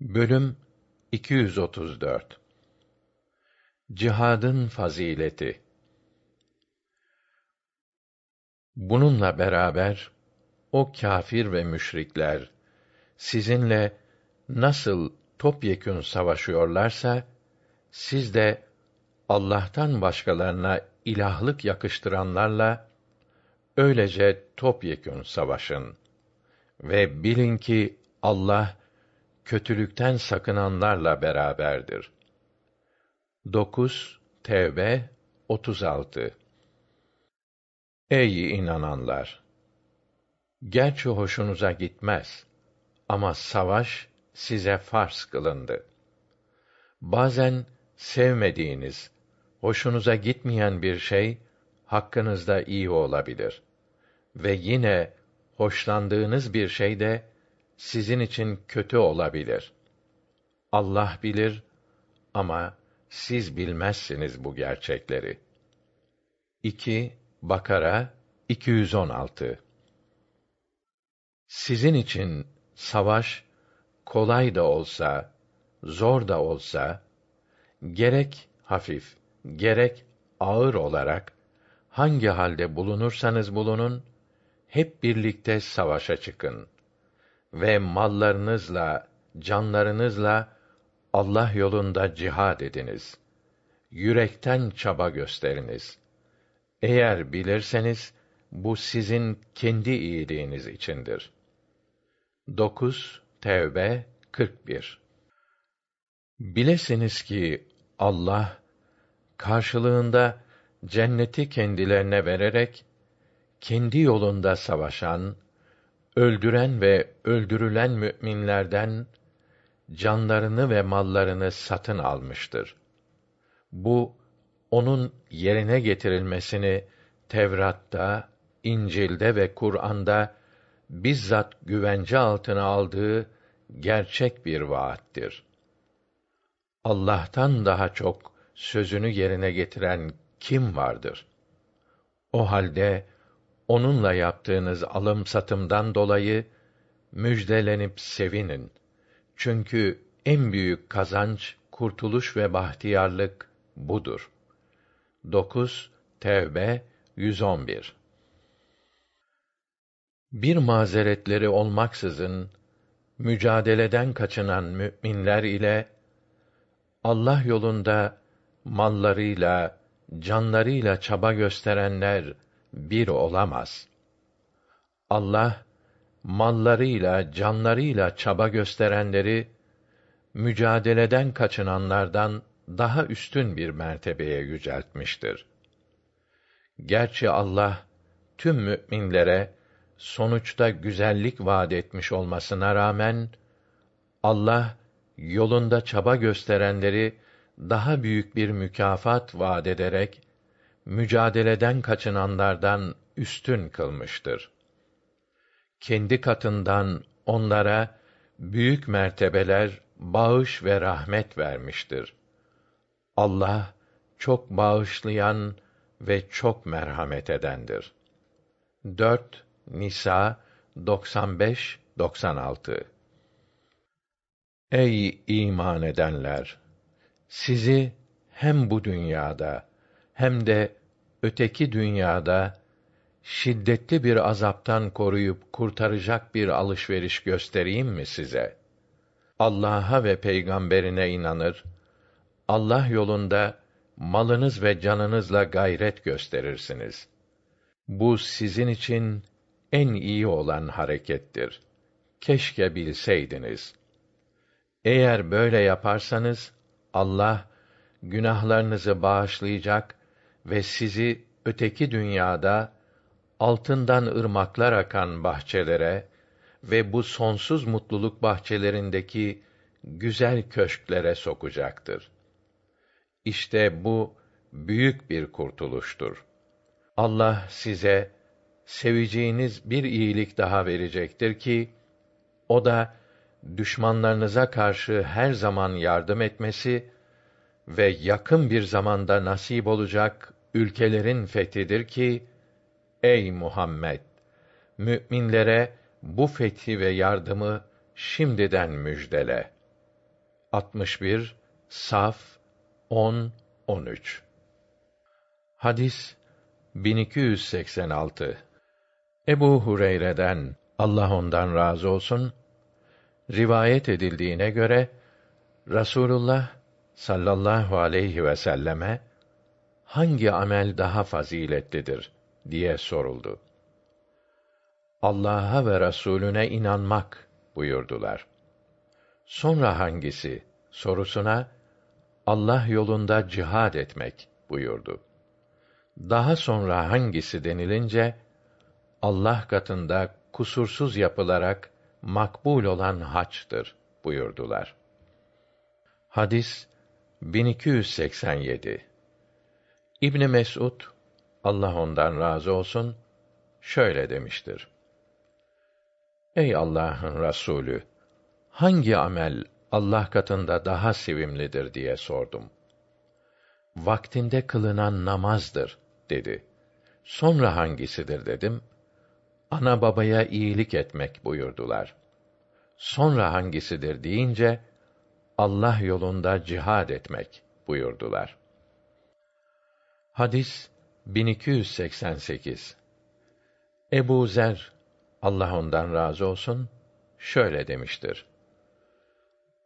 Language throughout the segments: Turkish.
Bölüm 234 Cihadın fazileti. Bununla beraber o kâfir ve müşrikler sizinle nasıl topyekün savaşıyorlarsa siz de Allah'tan başkalarına ilahlık yakıştıranlarla öylece topyekün savaşın. Ve bilin ki Allah kötülükten sakınanlarla beraberdir. 9 Tevbe 36 Ey inananlar! Gerçi hoşunuza gitmez ama savaş size farz kılındı. Bazen sevmediğiniz, hoşunuza gitmeyen bir şey hakkınızda iyi olabilir ve yine hoşlandığınız bir şey de sizin için kötü olabilir. Allah bilir ama siz bilmezsiniz bu gerçekleri. 2 Bakara 216 Sizin için savaş kolay da olsa, zor da olsa, gerek hafif, gerek ağır olarak hangi halde bulunursanız bulunun, hep birlikte savaşa çıkın ve mallarınızla, canlarınızla Allah yolunda cihad ediniz. Yürekten çaba gösteriniz. Eğer bilirseniz bu sizin kendi iyiliğiniz içindir. 9 Tevbe 41 Bilesiniz ki Allah karşılığında cenneti kendilerine vererek kendi yolunda savaşan, öldüren ve öldürülen müminlerden canlarını ve mallarını satın almıştır. Bu onun yerine getirilmesini Tevrat'ta, İncil'de ve Kur'an'da bizzat güvence altına aldığı gerçek bir vaattir. Allah'tan daha çok sözünü yerine getiren kim vardır? O halde onunla yaptığınız alım satımdan dolayı müjdelenip sevinin. Çünkü en büyük kazanç, kurtuluş ve bahtiyarlık budur. 9 Tevbe 111 Bir mazeretleri olmaksızın mücadeleden kaçınan müminler ile Allah yolunda mallarıyla, canlarıyla çaba gösterenler bir olamaz. Allah mallarıyla, canlarıyla çaba gösterenleri mücadeleden kaçınanlardan daha üstün bir mertebeye yüceltmiştir. Gerçi Allah tüm müminlere sonuçta güzellik vaad etmiş olmasına rağmen Allah yolunda çaba gösterenleri daha büyük bir mükafat vaad ederek mücadeleden kaçınanlardan üstün kılmıştır. Kendi katından onlara büyük mertebeler, bağış ve rahmet vermiştir. Allah çok bağışlayan ve çok merhamet edendir. 4 Nisa 95 96 Ey iman edenler! Sizi hem bu dünyada hem de öteki dünyada şiddetli bir azaptan koruyup kurtaracak bir alışveriş göstereyim mi size? Allah'a ve peygamberine inanır, Allah yolunda malınız ve canınızla gayret gösterirsiniz. Bu sizin için en iyi olan harekettir. Keşke bilseydiniz. Eğer böyle yaparsanız Allah günahlarınızı bağışlayacak ve sizi öteki dünyada altından ırmaklar akan bahçelere ve bu sonsuz mutluluk bahçelerindeki güzel köşklere sokacaktır. İşte bu büyük bir kurtuluştur. Allah size seveceğiniz bir iyilik daha verecektir ki o da düşmanlarınıza karşı her zaman yardım etmesi ve yakın bir zamanda nasip olacak ülkelerin fethidir ki ey Muhammed müminlere bu fethi ve yardımı şimdiden müjdele. 61 Saf 10 13 Hadis 1286 Ebu Hureyre'den Allah ondan razı olsun rivayet edildiğine göre Rasulullah sallallahu aleyhi ve selleme hangi amel daha faziletlidir diye soruldu. Allah'a ve Resulüne inanmak buyurdular. Sonra hangisi sorusuna Allah yolunda cihad etmek buyurdu. Daha sonra hangisi denilince Allah katında kusursuz yapılarak makbul olan haçtır buyurdular. Hadis 1287 İbn Mesud Allah ondan razı olsun şöyle demiştir. Ey Allah'ın Resulü hangi amel Allah katında daha sevimlidir diye sordum. Vaktinde kılınan namazdır dedi. Sonra hangisidir dedim. Ana babaya iyilik etmek buyurdular. Sonra hangisidir deyince Allah yolunda cihad etmek buyurdular. Hadis 1288 Ebu Zer Allah ondan razı olsun şöyle demiştir.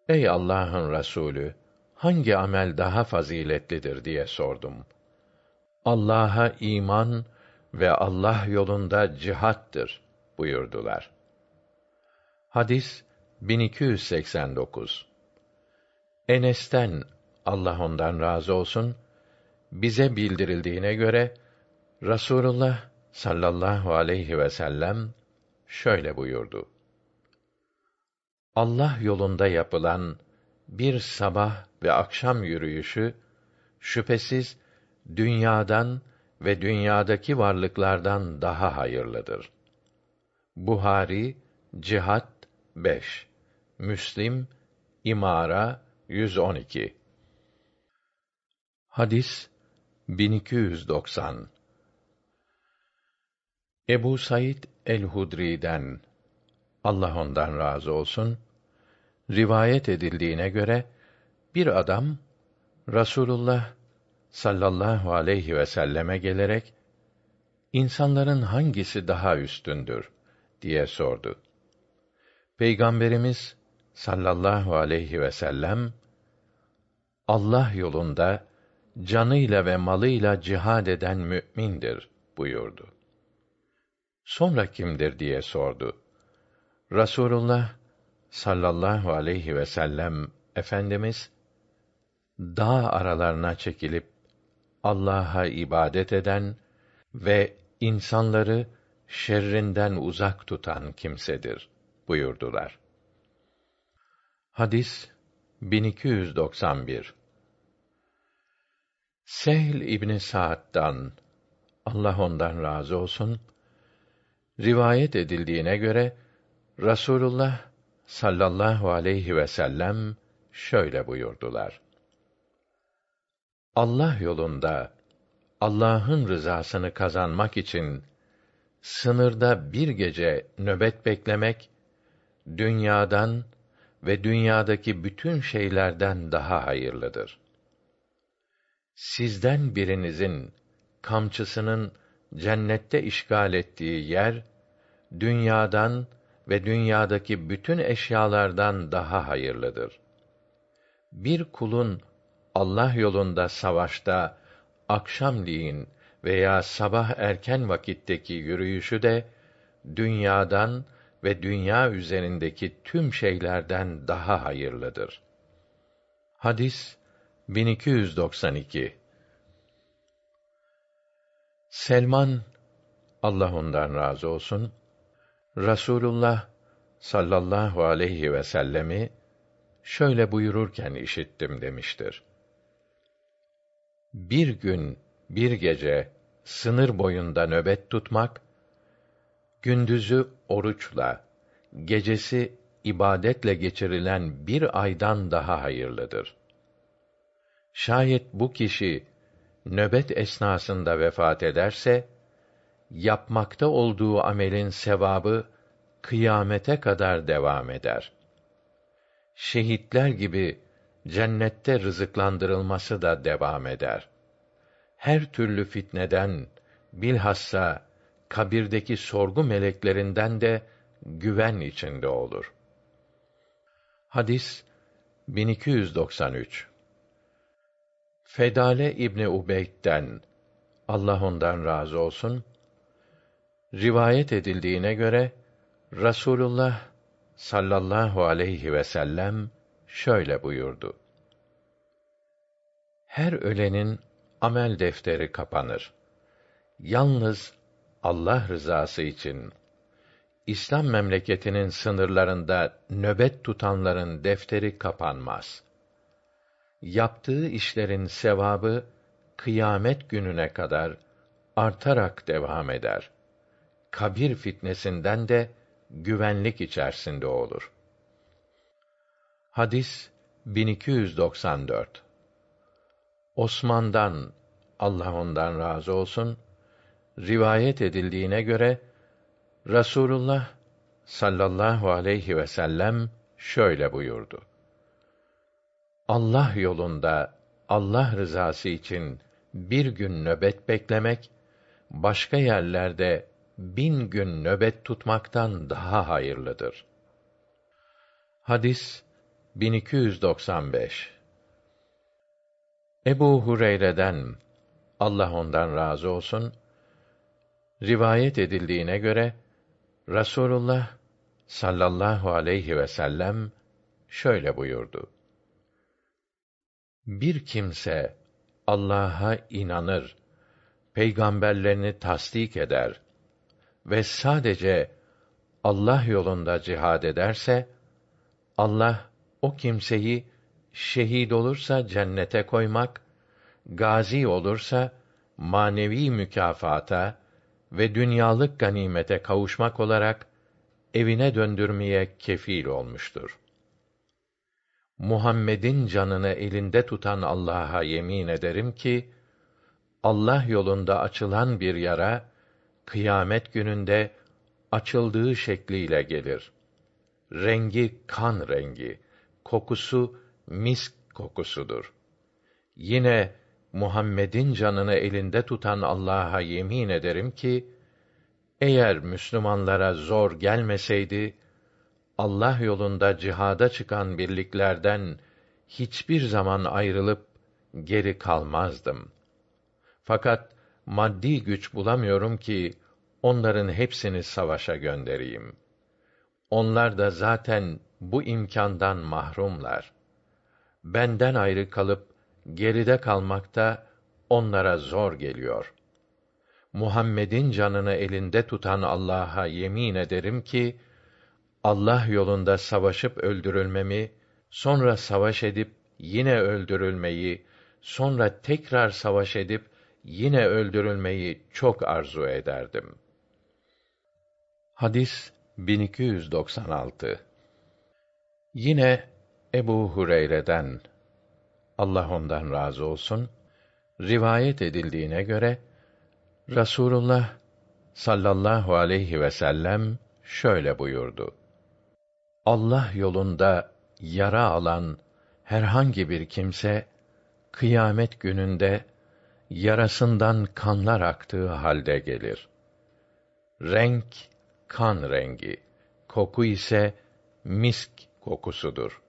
Ey Allah'ın Resulü, hangi amel daha faziletlidir diye sordum. Allah'a iman ve Allah yolunda cihattır buyurdular. Hadis 1289 Enes'ten Allah ondan razı olsun bize bildirildiğine göre Rasulullah sallallahu aleyhi ve sellem şöyle buyurdu. Allah yolunda yapılan bir sabah ve akşam yürüyüşü şüphesiz dünyadan ve dünyadaki varlıklardan daha hayırlıdır. Buhari Cihat 5 Müslim İmara 112 Hadis 1290 Ebu Said el-Hudri'den Allah ondan razı olsun rivayet edildiğine göre bir adam Rasulullah sallallahu aleyhi ve selleme gelerek insanların hangisi daha üstündür diye sordu. Peygamberimiz sallallahu aleyhi ve sellem Allah yolunda canıyla ve malıyla cihad eden mü'mindir buyurdu. Sonra kimdir diye sordu. Rasulullah sallallahu aleyhi ve sellem efendimiz dağ aralarına çekilip Allah'a ibadet eden ve insanları şerrinden uzak tutan kimsedir buyurdular. Hadis 1291 Sehl İbni Sa'd'dan Allah ondan razı olsun rivayet edildiğine göre Rasulullah sallallahu aleyhi ve sellem şöyle buyurdular. Allah yolunda Allah'ın rızasını kazanmak için sınırda bir gece nöbet beklemek dünyadan ve dünyadaki bütün şeylerden daha hayırlıdır. Sizden birinizin kamçısının cennette işgal ettiği yer dünyadan ve dünyadaki bütün eşyalardan daha hayırlıdır. Bir kulun Allah yolunda savaşta akşamleyin veya sabah erken vakitteki yürüyüşü de dünyadan ve dünya üzerindeki tüm şeylerden daha hayırlıdır. Hadis 1292 Selman Allah ondan razı olsun Rasulullah sallallahu aleyhi ve sellemi şöyle buyururken işittim demiştir. Bir gün, bir gece sınır boyunda nöbet tutmak, gündüzü oruçla, gecesi ibadetle geçirilen bir aydan daha hayırlıdır. Şayet bu kişi nöbet esnasında vefat ederse, yapmakta olduğu amelin sevabı kıyamete kadar devam eder. Şehitler gibi cennette rızıklandırılması da devam eder. Her türlü fitneden, bilhassa kabirdeki sorgu meleklerinden de güven içinde olur. Hadis 1293 Fedale İbni Ubeyd'den Allah ondan razı olsun rivayet edildiğine göre Rasulullah sallallahu aleyhi ve sellem şöyle buyurdu. Her ölenin amel defteri kapanır. Yalnız Allah rızası için İslam memleketinin sınırlarında nöbet tutanların defteri kapanmaz. Yaptığı işlerin sevabı kıyamet gününe kadar artarak devam eder. Kabir fitnesinden de güvenlik içerisinde olur. Hadis 1294 Osman'dan Allah ondan razı olsun rivayet edildiğine göre Rasulullah sallallahu aleyhi ve sellem şöyle buyurdu. Allah yolunda Allah rızası için bir gün nöbet beklemek başka yerlerde bin gün nöbet tutmaktan daha hayırlıdır. Hadis 1295 Ebu Hureyre'den Allah ondan razı olsun rivayet edildiğine göre Rasulullah sallallahu aleyhi ve sellem şöyle buyurdu. Bir kimse Allah'a inanır, peygamberlerini tasdik eder ve sadece Allah yolunda cihad ederse Allah o kimseyi şehit olursa cennete koymak, gazi olursa manevi mükafata ve dünyalık ganimete kavuşmak olarak evine döndürmeye kefil olmuştur. Muhammed'in canını elinde tutan Allah'a yemin ederim ki Allah yolunda açılan bir yara kıyamet gününde açıldığı şekliyle gelir. Rengi kan rengi, kokusu misk kokusudur. Yine Muhammed'in canını elinde tutan Allah'a yemin ederim ki eğer Müslümanlara zor gelmeseydi Allah yolunda cihada çıkan birliklerden hiçbir zaman ayrılıp geri kalmazdım. Fakat maddi güç bulamıyorum ki onların hepsini savaşa göndereyim. Onlar da zaten bu imkandan mahrumlar. Benden ayrı kalıp geride kalmakta onlara zor geliyor. Muhammed'in canını elinde tutan Allah'a yemin ederim ki Allah yolunda savaşıp öldürülmemi, sonra savaş edip yine öldürülmeyi, sonra tekrar savaş edip yine öldürülmeyi çok arzu ederdim. Hadis 1296 Yine Ebu Hureyre'den Allah ondan razı olsun rivayet edildiğine göre Rasulullah sallallahu aleyhi ve sellem şöyle buyurdu. Allah yolunda yara alan herhangi bir kimse kıyamet gününde yarasından kanlar aktığı halde gelir. Renk kan rengi, koku ise misk kokusudur.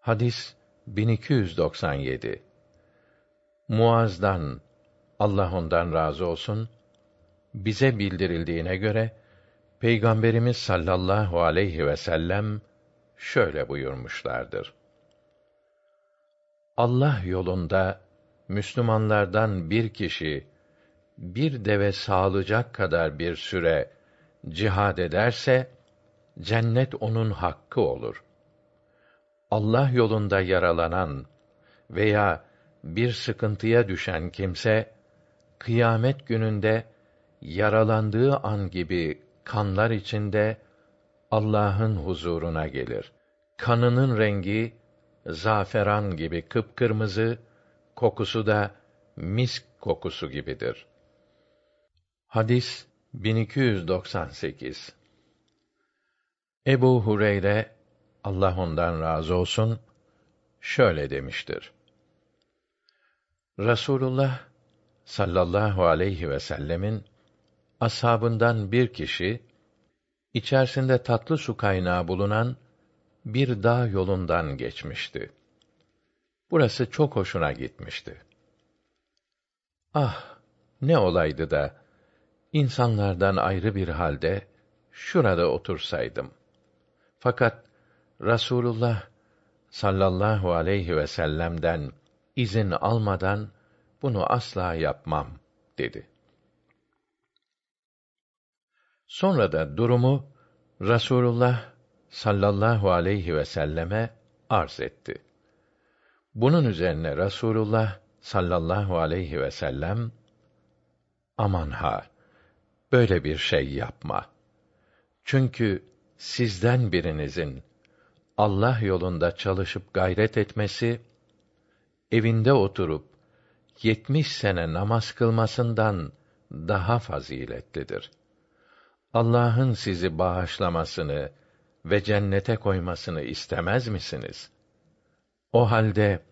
Hadis 1297 Muaz'dan Allah ondan razı olsun bize bildirildiğine göre Peygamberimiz sallallahu aleyhi ve sellem şöyle buyurmuşlardır. Allah yolunda Müslümanlardan bir kişi bir deve sağlayacak kadar bir süre cihad ederse cennet onun hakkı olur. Allah yolunda yaralanan veya bir sıkıntıya düşen kimse kıyamet gününde yaralandığı an gibi kanlar içinde Allah'ın huzuruna gelir. Kanının rengi zaferan gibi kıpkırmızı, kokusu da misk kokusu gibidir. Hadis 1298 Ebu Hureyre Allah ondan razı olsun şöyle demiştir. Rasulullah sallallahu aleyhi ve sellemin ashabından bir kişi içerisinde tatlı su kaynağı bulunan bir dağ yolundan geçmişti. Burası çok hoşuna gitmişti. Ah, ne olaydı da insanlardan ayrı bir halde şurada otursaydım. Fakat Rasulullah sallallahu aleyhi ve sellem'den izin almadan bunu asla yapmam dedi. Sonra da durumu Rasulullah sallallahu aleyhi ve selleme arz etti. Bunun üzerine Rasulullah sallallahu aleyhi ve sellem aman ha böyle bir şey yapma. Çünkü sizden birinizin Allah yolunda çalışıp gayret etmesi evinde oturup yetmiş sene namaz kılmasından daha faziletlidir. Allah'ın sizi bağışlamasını ve cennete koymasını istemez misiniz? O halde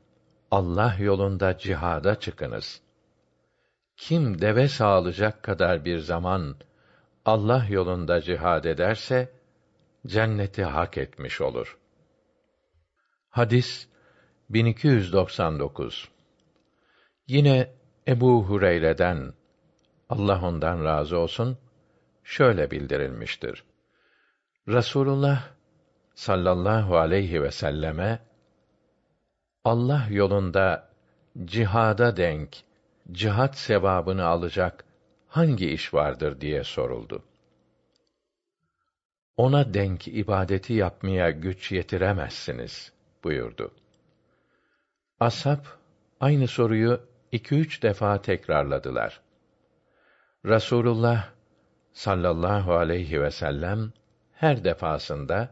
Allah yolunda cihada çıkınız. Kim deve sağlayacak kadar bir zaman Allah yolunda cihad ederse cenneti hak etmiş olur. Hadis 1299 Yine Ebu Hureyre'den Allah ondan razı olsun şöyle bildirilmiştir. Rasulullah sallallahu aleyhi ve selleme Allah yolunda cihada denk cihat sevabını alacak hangi iş vardır diye soruldu. Ona denk ibadeti yapmaya güç yetiremezsiniz buyurdu. Ashab aynı soruyu iki üç defa tekrarladılar. Rasulullah sallallahu aleyhi ve sellem her defasında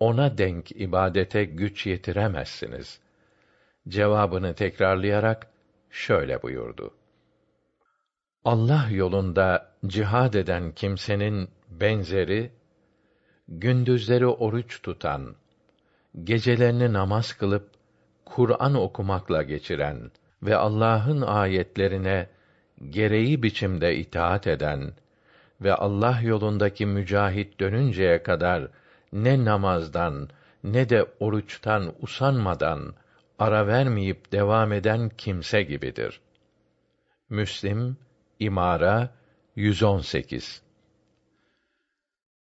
ona denk ibadete güç yetiremezsiniz cevabını tekrarlayarak şöyle buyurdu. Allah yolunda cihad eden kimsenin benzeri gündüzleri oruç tutan, gecelerini namaz kılıp Kur'an okumakla geçiren ve Allah'ın ayetlerine gereği biçimde itaat eden ve Allah yolundaki mücahit dönünceye kadar ne namazdan ne de oruçtan usanmadan ara vermeyip devam eden kimse gibidir. Müslim İmara 118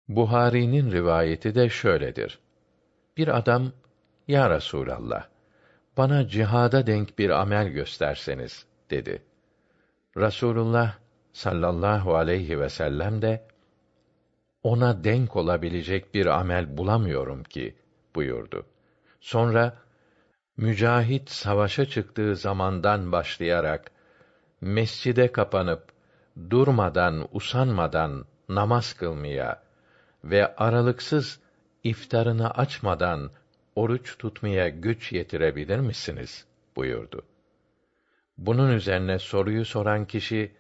Buhari'nin rivayeti de şöyledir. Bir adam, Ya Resûlallah, bana cihada denk bir amel gösterseniz, dedi. Rasulullah sallallahu aleyhi ve sellem de, ona denk olabilecek bir amel bulamıyorum ki, buyurdu. Sonra, mücahit savaşa çıktığı zamandan başlayarak, mescide kapanıp, durmadan, usanmadan namaz kılmaya ve aralıksız iftarını açmadan oruç tutmaya güç yetirebilir misiniz? buyurdu. Bunun üzerine soruyu soran kişi,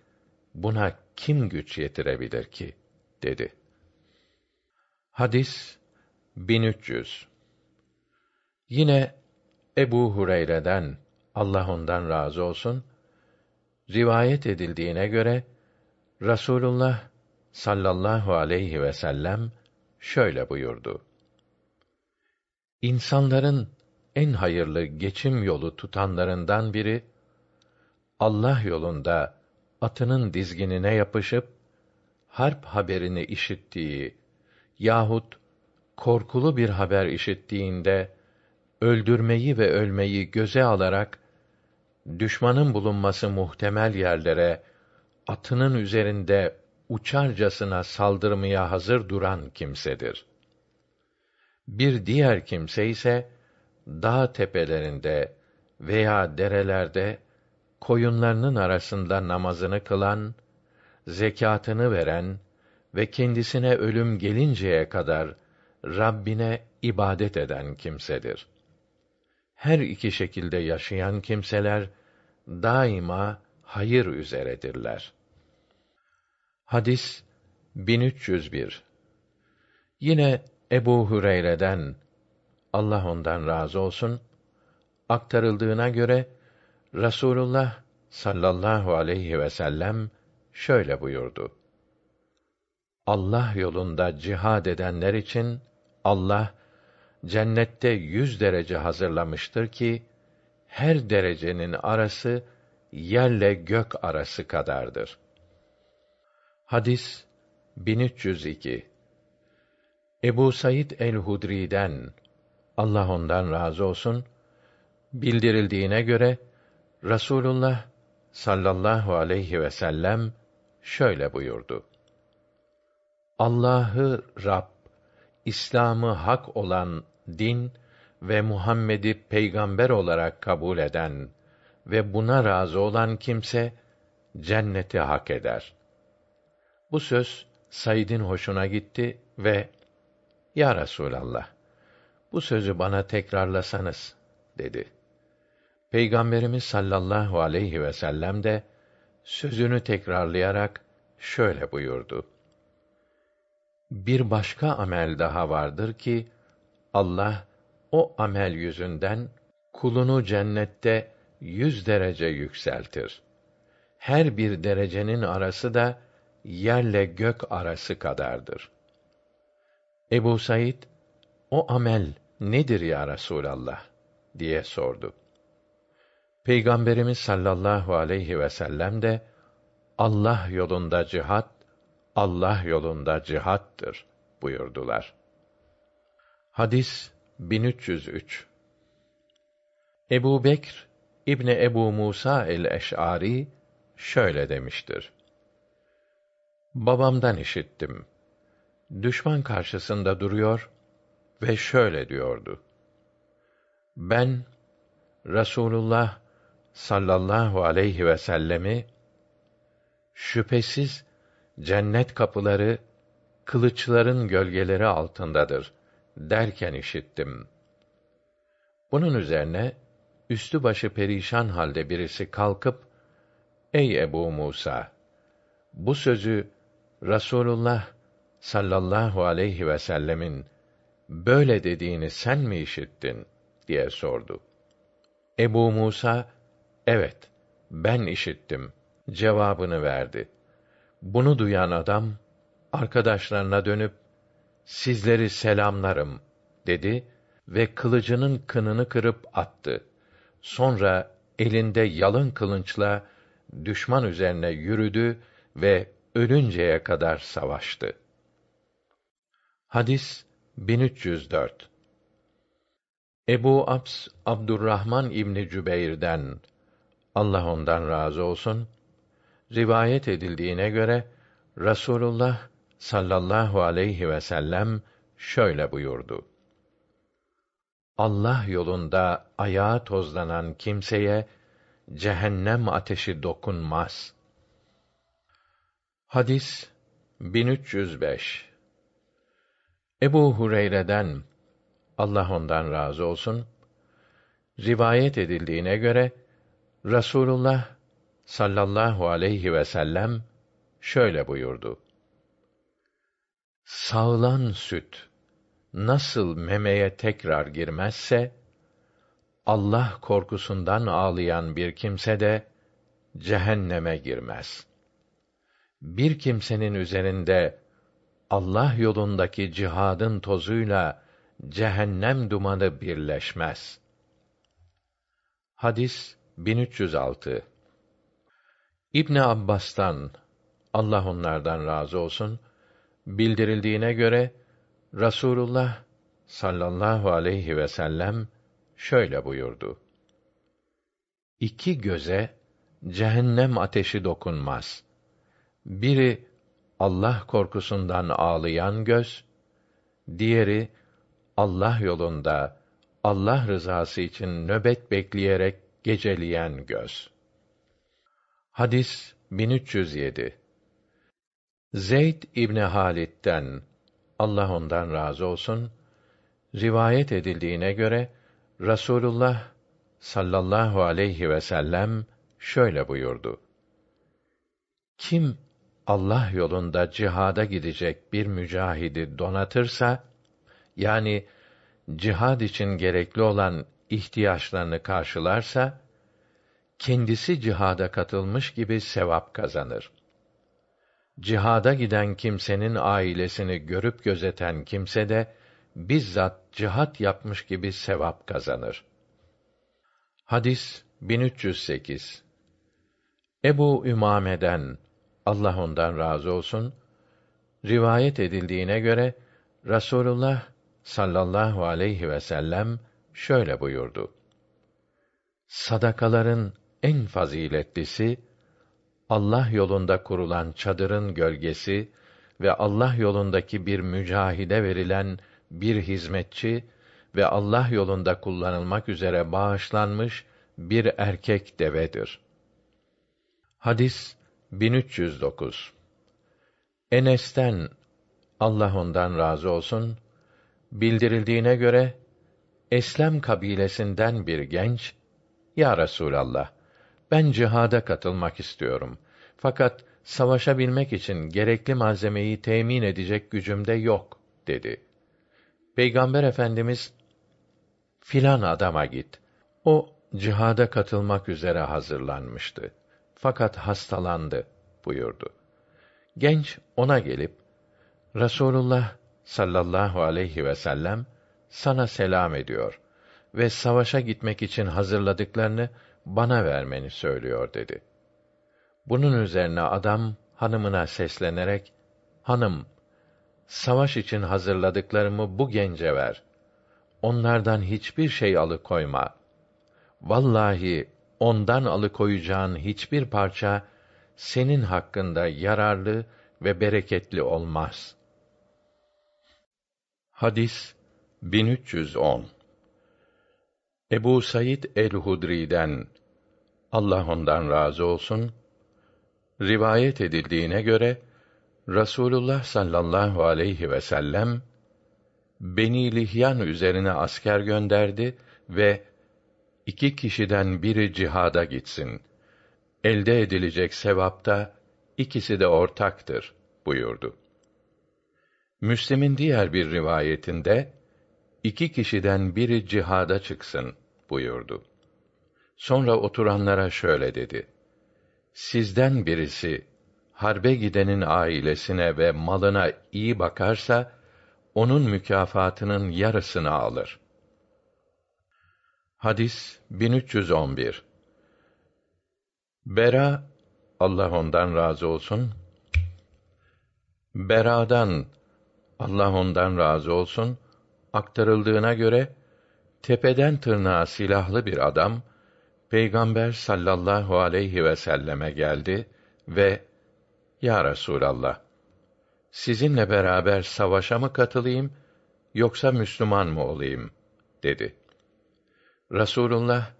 buna kim güç yetirebilir ki? dedi. Hadis 1300 Yine Ebu Hureyre'den Allah ondan razı olsun rivayet edildiğine göre Rasulullah sallallahu aleyhi ve sellem şöyle buyurdu. İnsanların en hayırlı geçim yolu tutanlarından biri Allah yolunda atının dizginine yapışıp harp haberini işittiği yahut korkulu bir haber işittiğinde öldürmeyi ve ölmeyi göze alarak düşmanın bulunması muhtemel yerlere atının üzerinde uçarcasına saldırmaya hazır duran kimsedir. Bir diğer kimse ise dağ tepelerinde veya derelerde koyunlarının arasında namazını kılan, zekatını veren ve kendisine ölüm gelinceye kadar Rabbine ibadet eden kimsedir. Her iki şekilde yaşayan kimseler daima hayır üzeredirler. Hadis 1301 Yine Ebu Hüreyre'den Allah ondan razı olsun aktarıldığına göre Rasulullah sallallahu aleyhi ve sellem şöyle buyurdu. Allah yolunda cihad edenler için Allah cennette yüz derece hazırlamıştır ki her derecenin arası yerle gök arası kadardır. Hadis 1302 Ebu Said el-Hudri'den Allah ondan razı olsun bildirildiğine göre Rasulullah sallallahu aleyhi ve sellem şöyle buyurdu. Allah'ı Rab, İslam'ı hak olan din ve Muhammed'i peygamber olarak kabul eden ve buna razı olan kimse cenneti hak eder. Bu söz Said'in hoşuna gitti ve Ya Resulallah, bu sözü bana tekrarlasanız dedi. Peygamberimiz sallallahu aleyhi ve sellem de sözünü tekrarlayarak şöyle buyurdu. Bir başka amel daha vardır ki Allah o amel yüzünden kulunu cennette yüz derece yükseltir. Her bir derecenin arası da yerle gök arası kadardır. Ebu Said, o amel nedir ya Resûlallah? diye sordu. Peygamberimiz sallallahu aleyhi ve sellem de Allah yolunda cihat, Allah yolunda cihattır buyurdular. Hadis 1303 Ebu Bekr İbni Ebu Musa el-Eş'ari şöyle demiştir. Babamdan işittim. Düşman karşısında duruyor ve şöyle diyordu. Ben Rasulullah sallallahu aleyhi ve sellemi şüphesiz cennet kapıları kılıçların gölgeleri altındadır derken işittim. Bunun üzerine üstü başı perişan halde birisi kalkıp Ey Ebu Musa bu sözü Rasulullah sallallahu aleyhi ve sellemin böyle dediğini sen mi işittin diye sordu. Ebu Musa evet ben işittim cevabını verdi. Bunu duyan adam arkadaşlarına dönüp sizleri selamlarım dedi ve kılıcının kınını kırıp attı. Sonra elinde yalın kılınçla düşman üzerine yürüdü ve ölünceye kadar savaştı. Hadis 1304 Ebu Abs Abdurrahman İbni Cübeyr'den Allah ondan razı olsun rivayet edildiğine göre Rasulullah sallallahu aleyhi ve sellem şöyle buyurdu. Allah yolunda ayağı tozlanan kimseye cehennem ateşi dokunmaz. Hadis 1305 Ebu Hureyre'den Allah ondan razı olsun rivayet edildiğine göre Rasulullah sallallahu aleyhi ve sellem şöyle buyurdu. Sağlan süt nasıl memeye tekrar girmezse Allah korkusundan ağlayan bir kimse de cehenneme girmez. Bir kimsenin üzerinde Allah yolundaki cihadın tozuyla cehennem dumanı birleşmez. Hadis 1306 İbn Abbas'tan Allah onlardan razı olsun bildirildiğine göre Rasulullah sallallahu aleyhi ve sellem şöyle buyurdu. İki göze cehennem ateşi dokunmaz. Biri Allah korkusundan ağlayan göz, diğeri Allah yolunda Allah rızası için nöbet bekleyerek geceleyen göz. Hadis 1307 Zeyd İbni Halit'ten Allah ondan razı olsun rivayet edildiğine göre Rasulullah sallallahu aleyhi ve sellem şöyle buyurdu. Kim Allah yolunda cihada gidecek bir mücahidi donatırsa yani cihad için gerekli olan ihtiyaçlarını karşılarsa kendisi cihada katılmış gibi sevap kazanır. Cihada giden kimsenin ailesini görüp gözeten kimse de bizzat cihat yapmış gibi sevap kazanır. Hadis 1308 Ebu Ümame'den Allah ondan razı olsun rivayet edildiğine göre Rasulullah sallallahu aleyhi ve sellem şöyle buyurdu. Sadakaların en faziletlisi Allah yolunda kurulan çadırın gölgesi ve Allah yolundaki bir mücahide verilen bir hizmetçi ve Allah yolunda kullanılmak üzere bağışlanmış bir erkek devedir. Hadis 1309 Enes'ten Allah ondan razı olsun bildirildiğine göre Eslem kabilesinden bir genç Ya Resulallah ben cihada katılmak istiyorum. Fakat savaşabilmek için gerekli malzemeyi temin edecek gücümde yok dedi. Peygamber Efendimiz filan adama git. O cihada katılmak üzere hazırlanmıştı. Fakat hastalandı buyurdu. Genç ona gelip Rasulullah sallallahu aleyhi ve sellem sana selam ediyor ve savaşa gitmek için hazırladıklarını bana vermeni söylüyor dedi. Bunun üzerine adam hanımına seslenerek, hanım, savaş için hazırladıklarımı bu gence ver. Onlardan hiçbir şey alıkoyma. Vallahi ondan alıkoyacağın hiçbir parça senin hakkında yararlı ve bereketli olmaz. Hadis 1310 Ebu Said el-Hudri'den Allah ondan razı olsun rivayet edildiğine göre Rasulullah sallallahu aleyhi ve sellem Beni Lihyan üzerine asker gönderdi ve iki kişiden biri cihada gitsin. Elde edilecek sevapta ikisi de ortaktır buyurdu. Müslim'in diğer bir rivayetinde iki kişiden biri cihada çıksın buyurdu. Sonra oturanlara şöyle dedi: Sizden birisi harbe gidenin ailesine ve malına iyi bakarsa onun mükafatının yarısını alır. Hadis 1311 Bera Allah ondan razı olsun Bera'dan Allah ondan razı olsun aktarıldığına göre tepeden tırnağa silahlı bir adam Peygamber sallallahu aleyhi ve selleme geldi ve Ya Resulallah sizinle beraber savaşa mı katılayım yoksa Müslüman mı olayım dedi. Rasulullah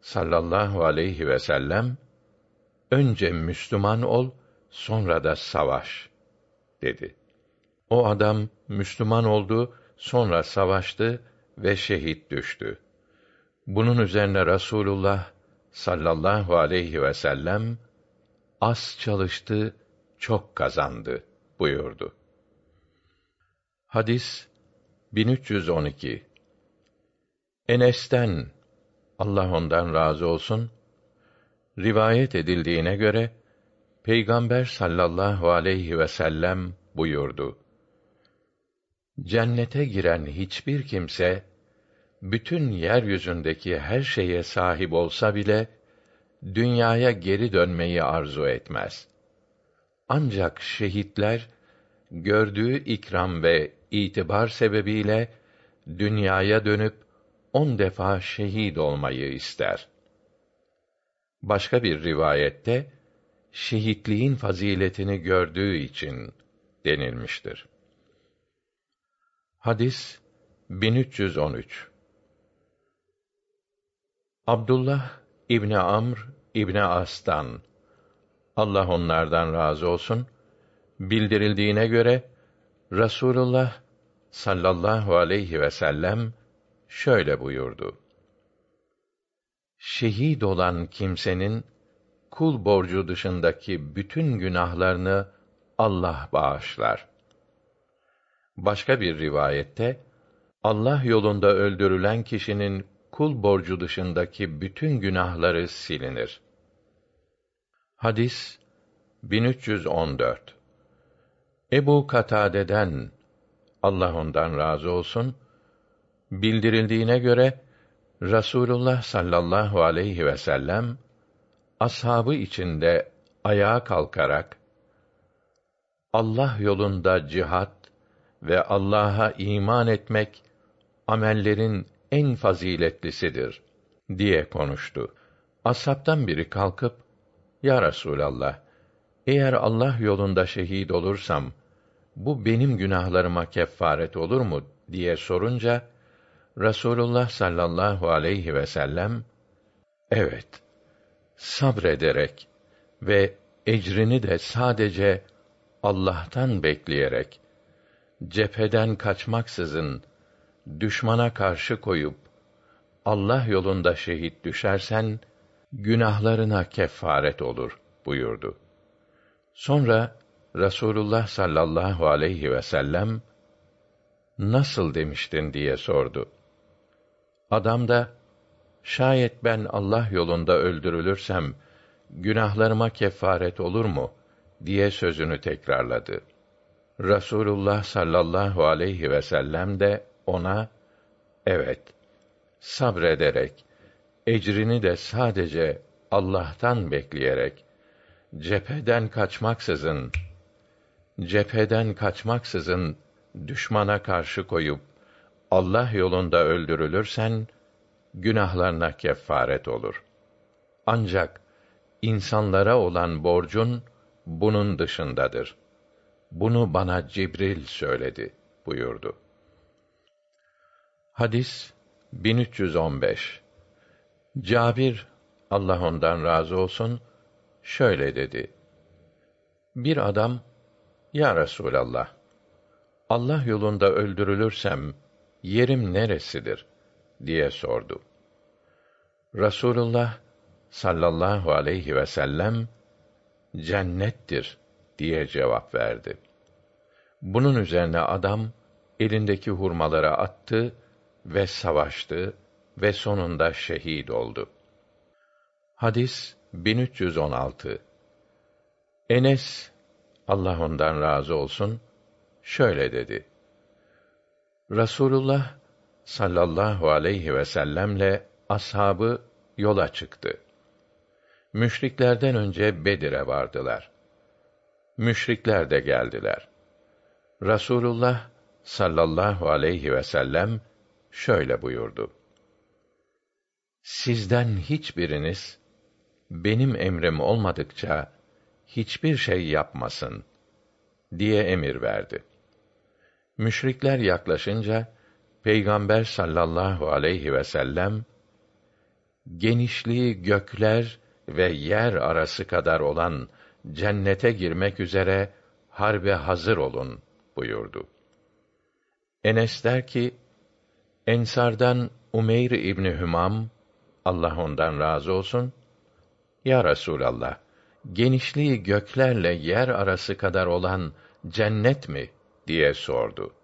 sallallahu aleyhi ve sellem önce Müslüman ol sonra da savaş dedi. O adam Müslüman oldu, sonra savaştı ve şehit düştü. Bunun üzerine Rasulullah sallallahu aleyhi ve sellem az çalıştı, çok kazandı buyurdu. Hadis 1312 Enes'ten Allah ondan razı olsun rivayet edildiğine göre Peygamber sallallahu aleyhi ve sellem buyurdu. Cennete giren hiçbir kimse bütün yeryüzündeki her şeye sahip olsa bile dünyaya geri dönmeyi arzu etmez. Ancak şehitler gördüğü ikram ve itibar sebebiyle dünyaya dönüp on defa şehit olmayı ister. Başka bir rivayette şehitliğin faziletini gördüğü için denilmiştir. Hadis 1313 Abdullah İbni Amr İbni As'tan Allah onlardan razı olsun bildirildiğine göre Rasulullah sallallahu aleyhi ve sellem şöyle buyurdu. Şehit olan kimsenin kul borcu dışındaki bütün günahlarını Allah bağışlar. Başka bir rivayette Allah yolunda öldürülen kişinin kul borcu dışındaki bütün günahları silinir. Hadis 1314 Ebu Katade'den Allah ondan razı olsun bildirildiğine göre Rasulullah sallallahu aleyhi ve sellem ashabı içinde ayağa kalkarak Allah yolunda cihat ve Allah'a iman etmek amellerin en faziletlisidir diye konuştu. Ashabtan biri kalkıp Ya Resulallah eğer Allah yolunda şehit olursam bu benim günahlarıma kefaret olur mu diye sorunca Rasulullah sallallahu aleyhi ve sellem evet sabrederek ve ecrini de sadece Allah'tan bekleyerek cepheden kaçmaksızın düşmana karşı koyup Allah yolunda şehit düşersen günahlarına kefaret olur buyurdu. Sonra Rasulullah sallallahu aleyhi ve sellem nasıl demiştin diye sordu. Adam da şayet ben Allah yolunda öldürülürsem günahlarıma kefaret olur mu diye sözünü tekrarladı. Rasulullah sallallahu aleyhi ve sellem de ona evet sabrederek ecrini de sadece Allah'tan bekleyerek cepheden kaçmaksızın cepheden kaçmaksızın düşmana karşı koyup Allah yolunda öldürülürsen günahlarına kefaret olur. Ancak insanlara olan borcun bunun dışındadır. Bunu bana Cibril söyledi buyurdu. Hadis 1315 Cabir Allah ondan razı olsun şöyle dedi. Bir adam Ya Resulallah Allah yolunda öldürülürsem yerim neresidir diye sordu. Rasulullah sallallahu aleyhi ve sellem cennettir diye cevap verdi. Bunun üzerine adam elindeki hurmaları attı ve savaştı ve sonunda şehit oldu. Hadis 1316 Enes Allah ondan razı olsun şöyle dedi. Rasulullah sallallahu aleyhi ve sellemle ashabı yola çıktı. Müşriklerden önce Bedir'e vardılar. Müşrikler de geldiler. Rasulullah sallallahu aleyhi ve sellem şöyle buyurdu. Sizden hiçbiriniz benim emrim olmadıkça hiçbir şey yapmasın diye emir verdi. Müşrikler yaklaşınca Peygamber sallallahu aleyhi ve sellem genişliği gökler ve yer arası kadar olan cennete girmek üzere harbe hazır olun buyurdu. Enes der ki, Ensardan Umeyr İbni Hümam, Allah ondan razı olsun, Ya Resûlallah, genişliği göklerle yer arası kadar olan cennet mi? diye sordu.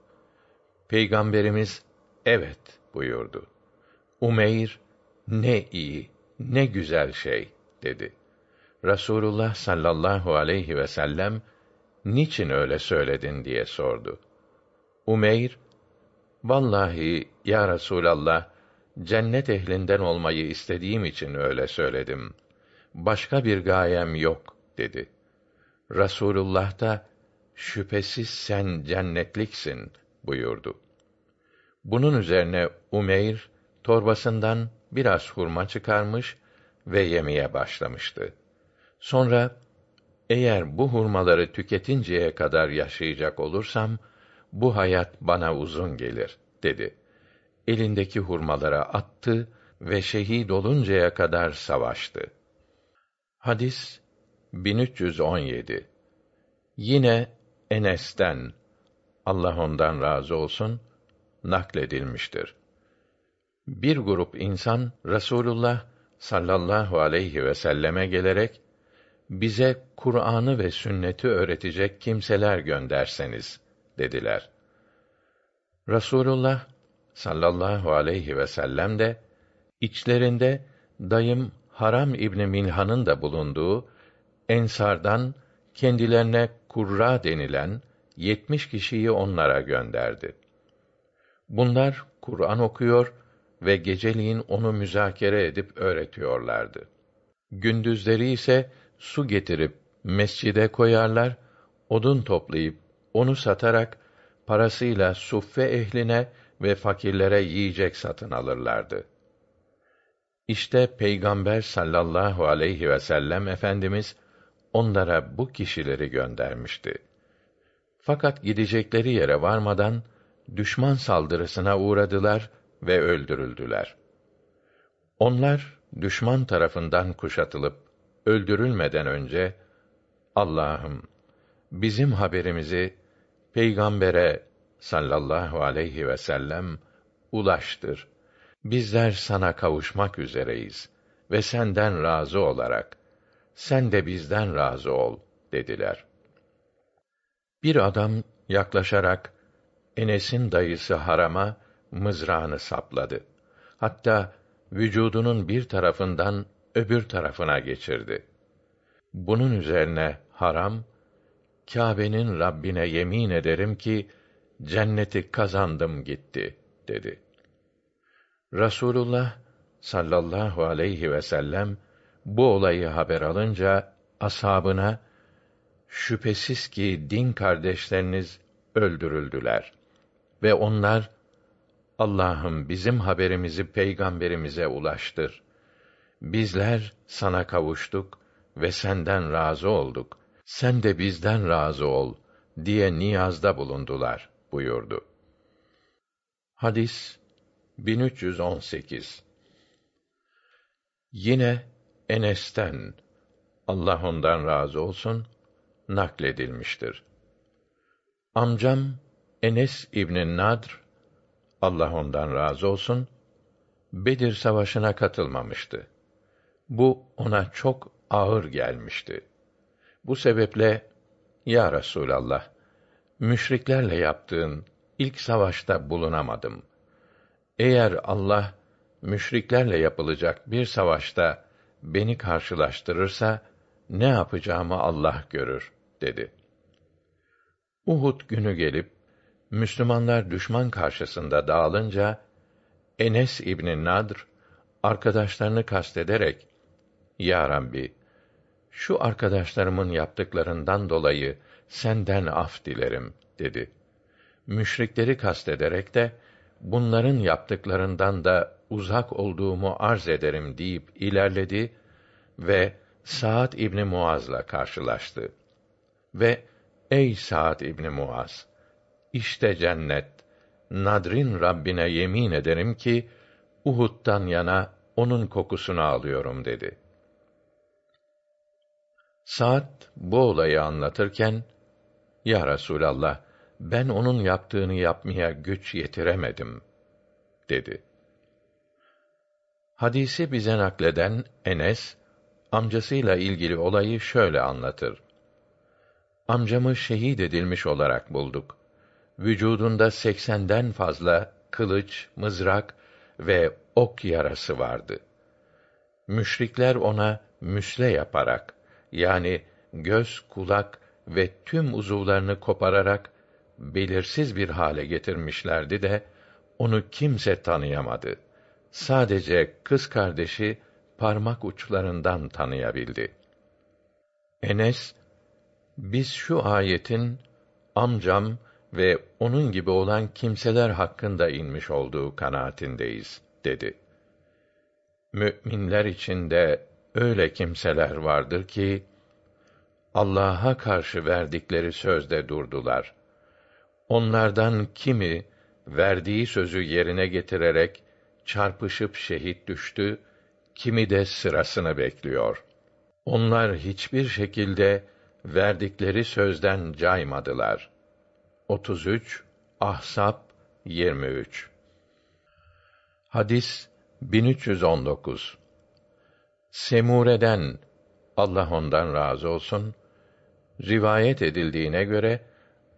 Peygamberimiz, evet buyurdu. Umeyr, ne iyi, ne güzel şey, dedi. Rasulullah sallallahu aleyhi ve sellem, niçin öyle söyledin diye sordu. Umeyr, vallahi ya Resulallah, cennet ehlinden olmayı istediğim için öyle söyledim. Başka bir gayem yok, dedi. Rasulullah da, şüphesiz sen cennetliksin, buyurdu. Bunun üzerine Umeyr, torbasından biraz hurma çıkarmış ve yemeye başlamıştı. Sonra, eğer bu hurmaları tüketinceye kadar yaşayacak olursam, bu hayat bana uzun gelir, dedi. Elindeki hurmalara attı ve şehit oluncaya kadar savaştı. Hadis 1317 Yine Enes'ten Allah ondan razı olsun nakledilmiştir. Bir grup insan Rasulullah sallallahu aleyhi ve selleme gelerek bize Kur'an'ı ve sünneti öğretecek kimseler gönderseniz dediler. Rasulullah sallallahu aleyhi ve sellem de İçlerinde dayım Haram İbni Milhan'ın da bulunduğu ensardan kendilerine kurra denilen yetmiş kişiyi onlara gönderdi. Bunlar Kur'an okuyor ve geceliğin onu müzakere edip öğretiyorlardı. Gündüzleri ise su getirip mescide koyarlar, odun toplayıp onu satarak parasıyla suffe ehline ve fakirlere yiyecek satın alırlardı. İşte Peygamber sallallahu aleyhi ve sellem efendimiz onlara bu kişileri göndermişti. Fakat gidecekleri yere varmadan düşman saldırısına uğradılar ve öldürüldüler. Onlar düşman tarafından kuşatılıp öldürülmeden önce Allah'ım bizim haberimizi peygambere sallallahu aleyhi ve sellem ulaştır. Bizler sana kavuşmak üzereyiz ve senden razı olarak sen de bizden razı ol dediler. Bir adam yaklaşarak Enes'in dayısı Haram'a mızrağını sapladı. Hatta vücudunun bir tarafından öbür tarafına geçirdi. Bunun üzerine Haram, Kâbe'nin Rabbine yemin ederim ki cenneti kazandım gitti dedi. Rasulullah sallallahu aleyhi ve sellem bu olayı haber alınca ashabına şüphesiz ki din kardeşleriniz öldürüldüler ve onlar Allah'ım bizim haberimizi peygamberimize ulaştır. Bizler sana kavuştuk ve senden razı olduk. Sen de bizden razı ol diye niyazda bulundular buyurdu. Hadis 1318 Yine Enes'ten Allah ondan razı olsun nakledilmiştir. Amcam Enes İbn Nadr Allah ondan razı olsun Bedir Savaşı'na katılmamıştı. Bu ona çok ağır gelmişti. Bu sebeple ya Resulallah müşriklerle yaptığın ilk savaşta bulunamadım. Eğer Allah müşriklerle yapılacak bir savaşta beni karşılaştırırsa ne yapacağımı Allah görür dedi. Uhud günü gelip Müslümanlar düşman karşısında dağılınca Enes İbni Nadr arkadaşlarını kastederek Ya Rabbi şu arkadaşlarımın yaptıklarından dolayı senden af dilerim dedi. Müşrikleri kastederek de bunların yaptıklarından da uzak olduğumu arz ederim deyip ilerledi ve Saad İbni Muaz'la karşılaştı. Ve ey Saad İbni Muaz işte cennet Nadrin Rabbine yemin ederim ki Uhud'dan yana onun kokusunu alıyorum dedi. Saat bu olayı anlatırken Ya Resulallah ben onun yaptığını yapmaya güç yetiremedim dedi. Hadisi bize nakleden Enes amcasıyla ilgili olayı şöyle anlatır. Amcamı şehit edilmiş olarak bulduk. Vücudunda seksenden fazla kılıç, mızrak ve ok yarası vardı. Müşrikler ona müsle yaparak, yani göz, kulak ve tüm uzuvlarını kopararak belirsiz bir hale getirmişlerdi de onu kimse tanıyamadı. Sadece kız kardeşi parmak uçlarından tanıyabildi. Enes biz şu ayetin amcam ve onun gibi olan kimseler hakkında inmiş olduğu kanaatindeyiz dedi. Müminler içinde öyle kimseler vardır ki Allah'a karşı verdikleri sözde durdular. Onlardan kimi verdiği sözü yerine getirerek çarpışıp şehit düştü, kimi de sırasını bekliyor. Onlar hiçbir şekilde verdikleri sözden caymadılar. 33 Ahsap 23 Hadis 1319 Semure'den Allah ondan razı olsun rivayet edildiğine göre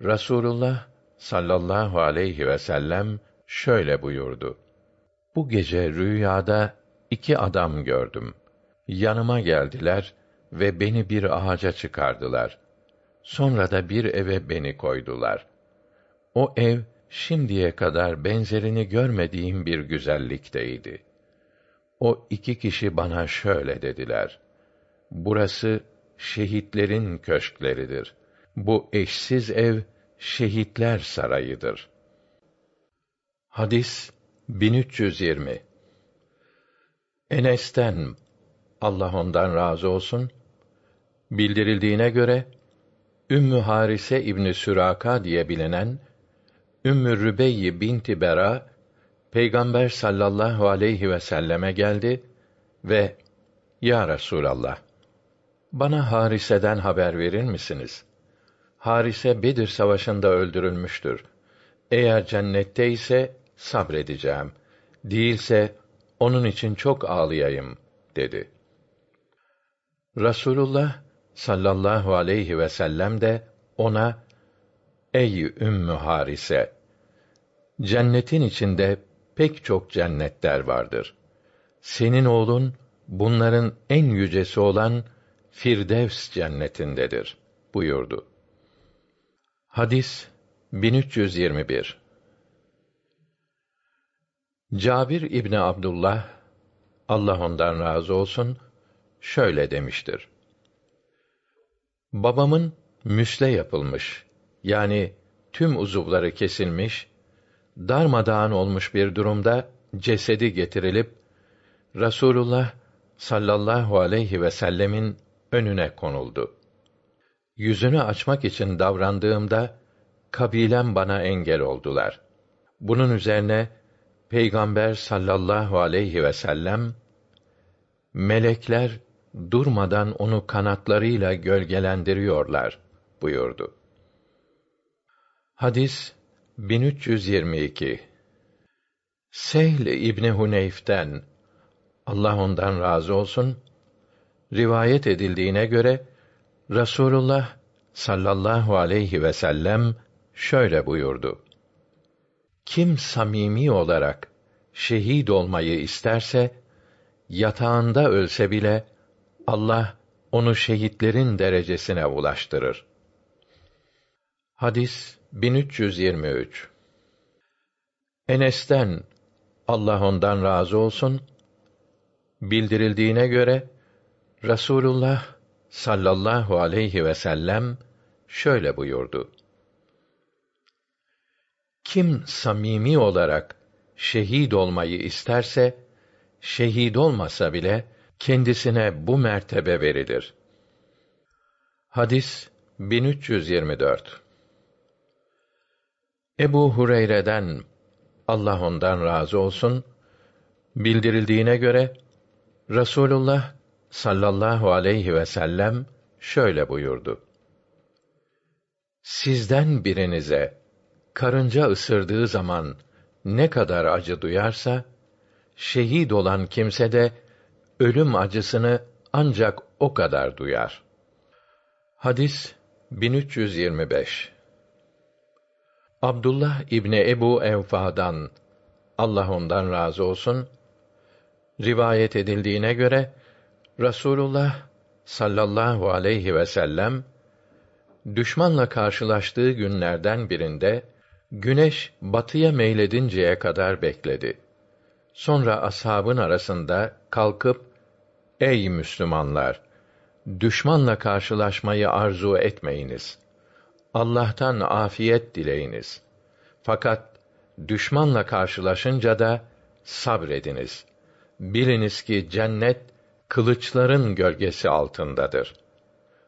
Rasulullah sallallahu aleyhi ve sellem şöyle buyurdu. Bu gece rüyada iki adam gördüm. Yanıma geldiler ve beni bir ağaca çıkardılar. Sonra da bir eve beni koydular. O ev şimdiye kadar benzerini görmediğim bir güzellikteydi. O iki kişi bana şöyle dediler: Burası şehitlerin köşkleridir. Bu eşsiz ev şehitler sarayıdır. Hadis 1320 Enes'ten Allah ondan razı olsun bildirildiğine göre Ümmü Harise İbni Süraka diye bilinen Ümmü Rübeyyi binti Bera Peygamber sallallahu aleyhi ve selleme geldi ve Ya Resulallah bana Harise'den haber verir misiniz? Harise Bedir Savaşı'nda öldürülmüştür. Eğer cennette ise sabredeceğim. Değilse onun için çok ağlayayım dedi. Rasulullah sallallahu aleyhi ve sellem de ona Ey Ümmü Harise cennetin içinde pek çok cennetler vardır. Senin oğlun bunların en yücesi olan Firdevs cennetindedir buyurdu. Hadis 1321 Cabir İbni Abdullah Allah ondan razı olsun şöyle demiştir. Babamın müsle yapılmış yani tüm uzuvları kesilmiş, darmadağın olmuş bir durumda cesedi getirilip Rasulullah sallallahu aleyhi ve sellemin önüne konuldu. Yüzünü açmak için davrandığımda kabilem bana engel oldular. Bunun üzerine Peygamber sallallahu aleyhi ve sellem melekler durmadan onu kanatlarıyla gölgelendiriyorlar buyurdu. Hadis 1322 Sehl İbni Huneyf'ten Allah ondan razı olsun rivayet edildiğine göre Rasulullah sallallahu aleyhi ve sellem şöyle buyurdu. Kim samimi olarak şehit olmayı isterse yatağında ölse bile Allah onu şehitlerin derecesine ulaştırır. Hadis 1323 Enes'ten Allah ondan razı olsun bildirildiğine göre Rasulullah sallallahu aleyhi ve sellem şöyle buyurdu. Kim samimi olarak şehit olmayı isterse şehit olmasa bile kendisine bu mertebe verilir. Hadis 1324 Ebu Hureyre'den Allah ondan razı olsun bildirildiğine göre Rasulullah sallallahu aleyhi ve sellem şöyle buyurdu. Sizden birinize karınca ısırdığı zaman ne kadar acı duyarsa şehit olan kimse de ölüm acısını ancak o kadar duyar. Hadis 1325 Abdullah İbni Ebu Evfa'dan Allah ondan razı olsun rivayet edildiğine göre Rasulullah sallallahu aleyhi ve sellem düşmanla karşılaştığı günlerden birinde güneş batıya meyledinceye kadar bekledi. Sonra ashabın arasında kalkıp ey Müslümanlar düşmanla karşılaşmayı arzu etmeyiniz. Allah'tan afiyet dileyiniz. Fakat düşmanla karşılaşınca da sabrediniz. Biliniz ki cennet kılıçların gölgesi altındadır.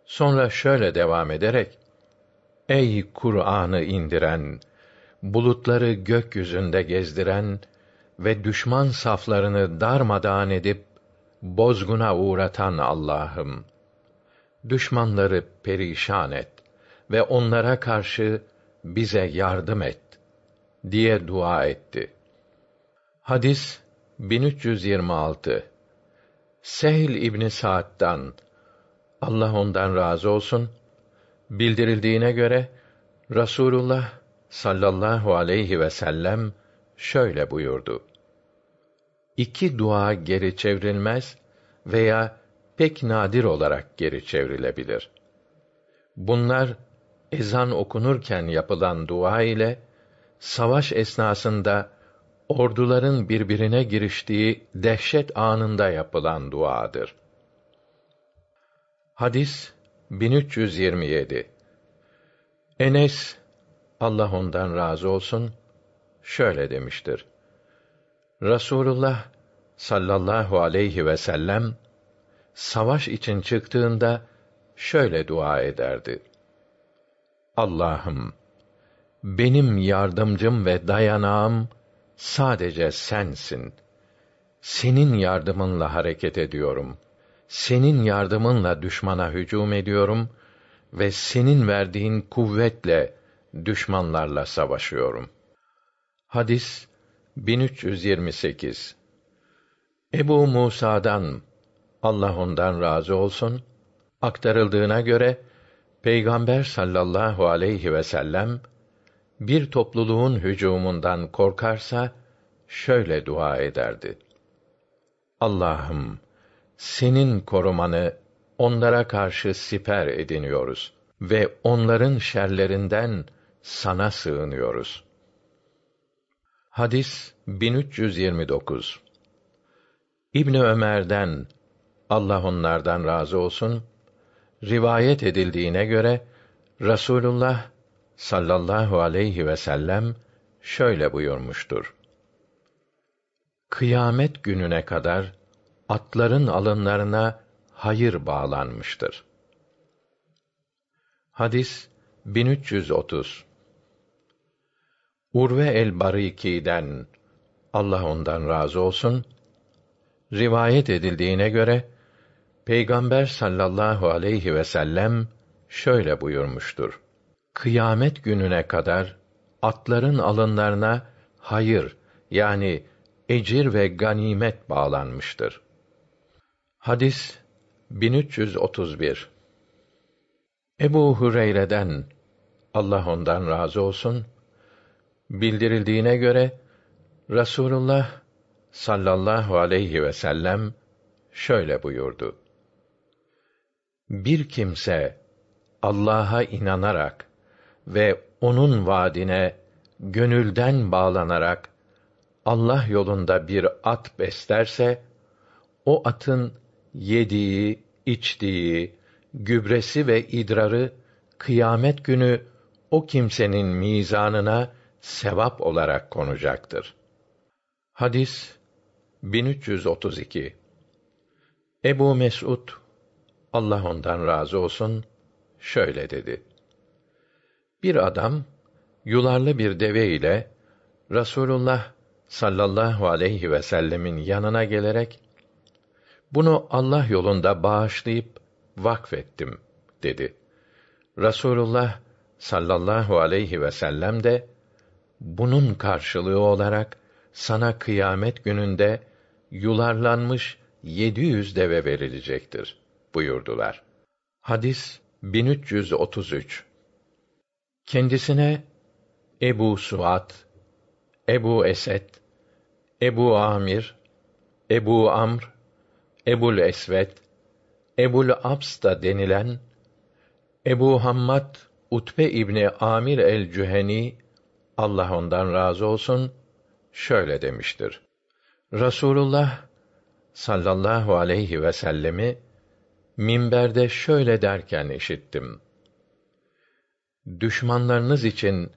Sonra şöyle devam ederek Ey Kur'an'ı indiren, bulutları gökyüzünde gezdiren ve düşman saflarını darmadağın edip bozguna uğratan Allah'ım düşmanları perişan et ve onlara karşı bize yardım et diye dua etti. Hadis 1326 Sehl İbni Sa'd'dan Allah ondan razı olsun bildirildiğine göre Rasulullah sallallahu aleyhi ve sellem şöyle buyurdu. iki dua geri çevrilmez veya pek nadir olarak geri çevrilebilir. Bunlar ezan okunurken yapılan dua ile savaş esnasında orduların birbirine giriştiği dehşet anında yapılan duadır. Hadis 1327 Enes Allah ondan razı olsun şöyle demiştir. Rasulullah sallallahu aleyhi ve sellem savaş için çıktığında şöyle dua ederdi. Allah'ım benim yardımcım ve dayanağım sadece sensin. Senin yardımınla hareket ediyorum. Senin yardımınla düşmana hücum ediyorum ve senin verdiğin kuvvetle düşmanlarla savaşıyorum. Hadis 1328 Ebu Musa'dan Allah ondan razı olsun aktarıldığına göre Peygamber sallallahu aleyhi ve sellem bir topluluğun hücumundan korkarsa şöyle dua ederdi. Allah'ım senin korumanı onlara karşı siper ediniyoruz ve onların şerlerinden sana sığınıyoruz. Hadis 1329 İbn Ömer'den Allah onlardan razı olsun rivayet edildiğine göre Rasulullah sallallahu aleyhi ve sellem şöyle buyurmuştur. Kıyamet gününe kadar atların alınlarına hayır bağlanmıştır. Hadis 1330 Urve el-Bariki'den Allah ondan razı olsun rivayet edildiğine göre Peygamber sallallahu aleyhi ve sellem şöyle buyurmuştur. Kıyamet gününe kadar atların alınlarına hayır yani ecir ve ganimet bağlanmıştır. Hadis 1331 Ebu Hureyre'den Allah ondan razı olsun bildirildiğine göre Rasulullah sallallahu aleyhi ve sellem şöyle buyurdu. Bir kimse Allah'a inanarak ve onun vaadine gönülden bağlanarak Allah yolunda bir at beslerse o atın yediği, içtiği, gübresi ve idrarı kıyamet günü o kimsenin mizanına sevap olarak konacaktır. Hadis 1332 Ebu Mes'ud Allah ondan razı olsun şöyle dedi. Bir adam yularlı bir deve ile Rasulullah sallallahu aleyhi ve sellemin yanına gelerek bunu Allah yolunda bağışlayıp vakfettim dedi. Rasulullah sallallahu aleyhi ve sellem de bunun karşılığı olarak sana kıyamet gününde yularlanmış yedi yüz deve verilecektir buyurdular. Hadis 1333 Kendisine Ebu Suat, Ebu Esed, Ebu Amir, Ebu Amr, Ebul Esvet, Ebul Abs da denilen Ebu Hammad Utbe İbni Amir el-Cüheni Allah ondan razı olsun şöyle demiştir. Rasulullah sallallahu aleyhi ve sellemi minberde şöyle derken işittim. Düşmanlarınız için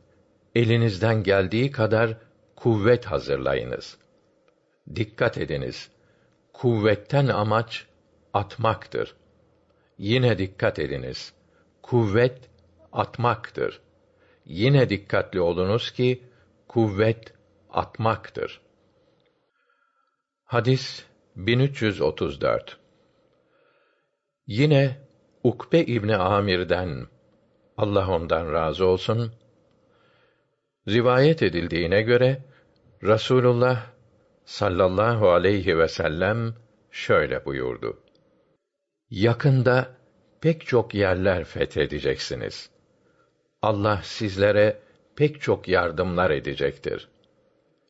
elinizden geldiği kadar kuvvet hazırlayınız. Dikkat ediniz. Kuvvetten amaç atmaktır. Yine dikkat ediniz. Kuvvet atmaktır. Yine dikkatli olunuz ki kuvvet atmaktır. Hadis 1334 Yine Ukbe İbni Amir'den Allah ondan razı olsun rivayet edildiğine göre Rasulullah sallallahu aleyhi ve sellem şöyle buyurdu. Yakında pek çok yerler fethedeceksiniz. Allah sizlere pek çok yardımlar edecektir.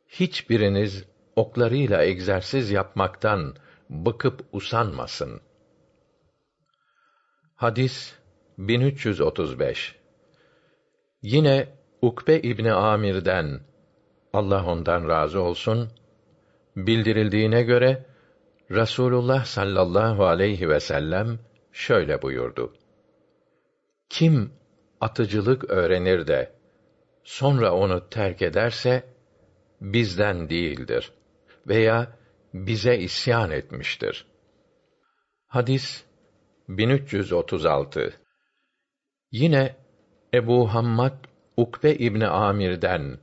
Hiçbiriniz oklarıyla egzersiz yapmaktan bıkıp usanmasın. Hadis 1335 Yine Ukbe İbni Amir'den Allah ondan razı olsun bildirildiğine göre Rasulullah sallallahu aleyhi ve sellem şöyle buyurdu. Kim atıcılık öğrenir de sonra onu terk ederse bizden değildir veya bize isyan etmiştir. Hadis 1336 Yine Ebu Hammad Ukbe İbni Amir'den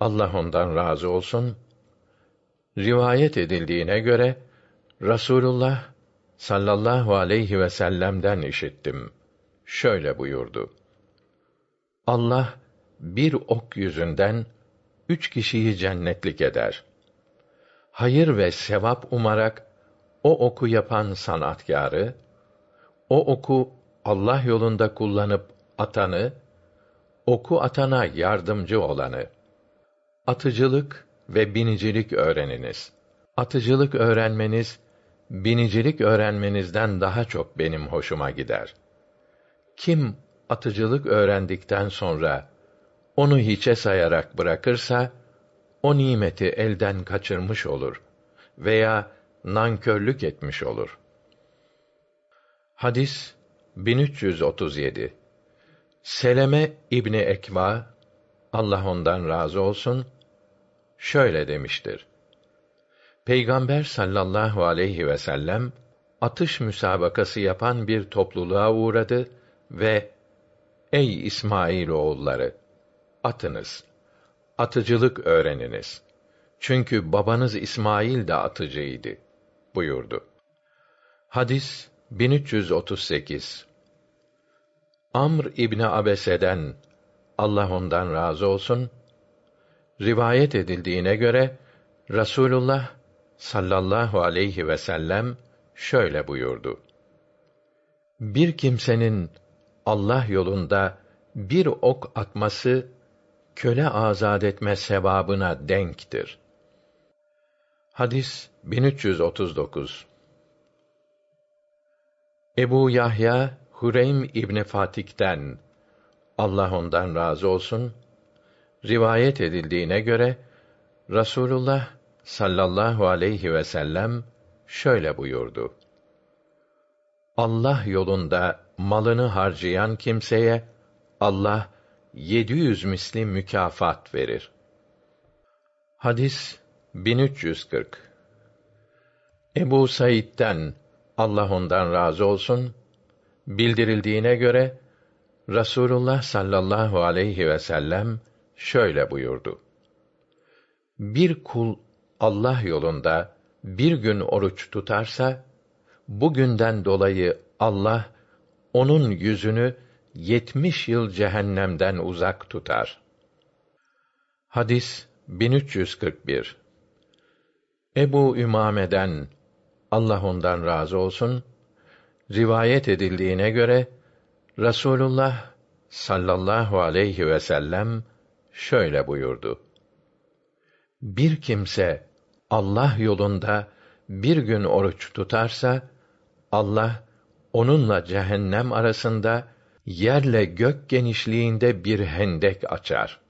Allah ondan razı olsun rivayet edildiğine göre Rasulullah sallallahu aleyhi ve sellem'den işittim. Şöyle buyurdu. Allah bir ok yüzünden üç kişiyi cennetlik eder. Hayır ve sevap umarak o oku yapan sanatkarı, o oku Allah yolunda kullanıp atanı, oku atana yardımcı olanı. Atıcılık ve binicilik öğreniniz. Atıcılık öğrenmeniz, binicilik öğrenmenizden daha çok benim hoşuma gider. Kim atıcılık öğrendikten sonra onu hiçe sayarak bırakırsa o nimeti elden kaçırmış olur veya nankörlük etmiş olur. Hadis 1337 Seleme İbni Ekva Allah ondan razı olsun şöyle demiştir. Peygamber sallallahu aleyhi ve sellem atış müsabakası yapan bir topluluğa uğradı ve Ey İsmail oğulları atınız. Atıcılık öğreniniz. Çünkü babanız İsmail de atıcıydı buyurdu. Hadis 1338 Amr İbni Abese'den Allah ondan razı olsun rivayet edildiğine göre Rasulullah sallallahu aleyhi ve sellem şöyle buyurdu. Bir kimsenin Allah yolunda bir ok atması köle azad etme sevabına denktir. Hadis 1339 Ebu Yahya Hureym İbni Fatik'ten Allah ondan razı olsun rivayet edildiğine göre Rasulullah sallallahu aleyhi ve sellem şöyle buyurdu. Allah yolunda malını harcayan kimseye Allah 700 misli mükafat verir. Hadis 1340 Ebu Said'den Allah ondan razı olsun bildirildiğine göre Rasulullah sallallahu aleyhi ve sellem şöyle buyurdu. Bir kul Allah yolunda bir gün oruç tutarsa bugünden dolayı Allah onun yüzünü yetmiş yıl cehennemden uzak tutar. Hadis 1341 Ebu Ümame'den Allah ondan razı olsun rivayet edildiğine göre Rasulullah sallallahu aleyhi ve sellem şöyle buyurdu. Bir kimse Allah yolunda bir gün oruç tutarsa Allah onunla cehennem arasında yerle gök genişliğinde bir hendek açar.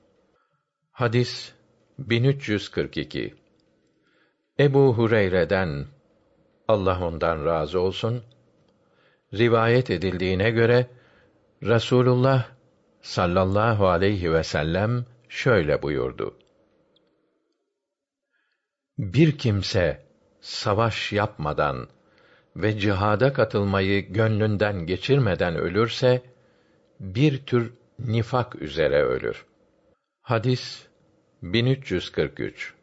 Hadis 1342 Ebu Hureyre'den Allah ondan razı olsun rivayet edildiğine göre Rasulullah sallallahu aleyhi ve sellem şöyle buyurdu. Bir kimse savaş yapmadan ve cihada katılmayı gönlünden geçirmeden ölürse bir tür nifak üzere ölür. Hadis 1343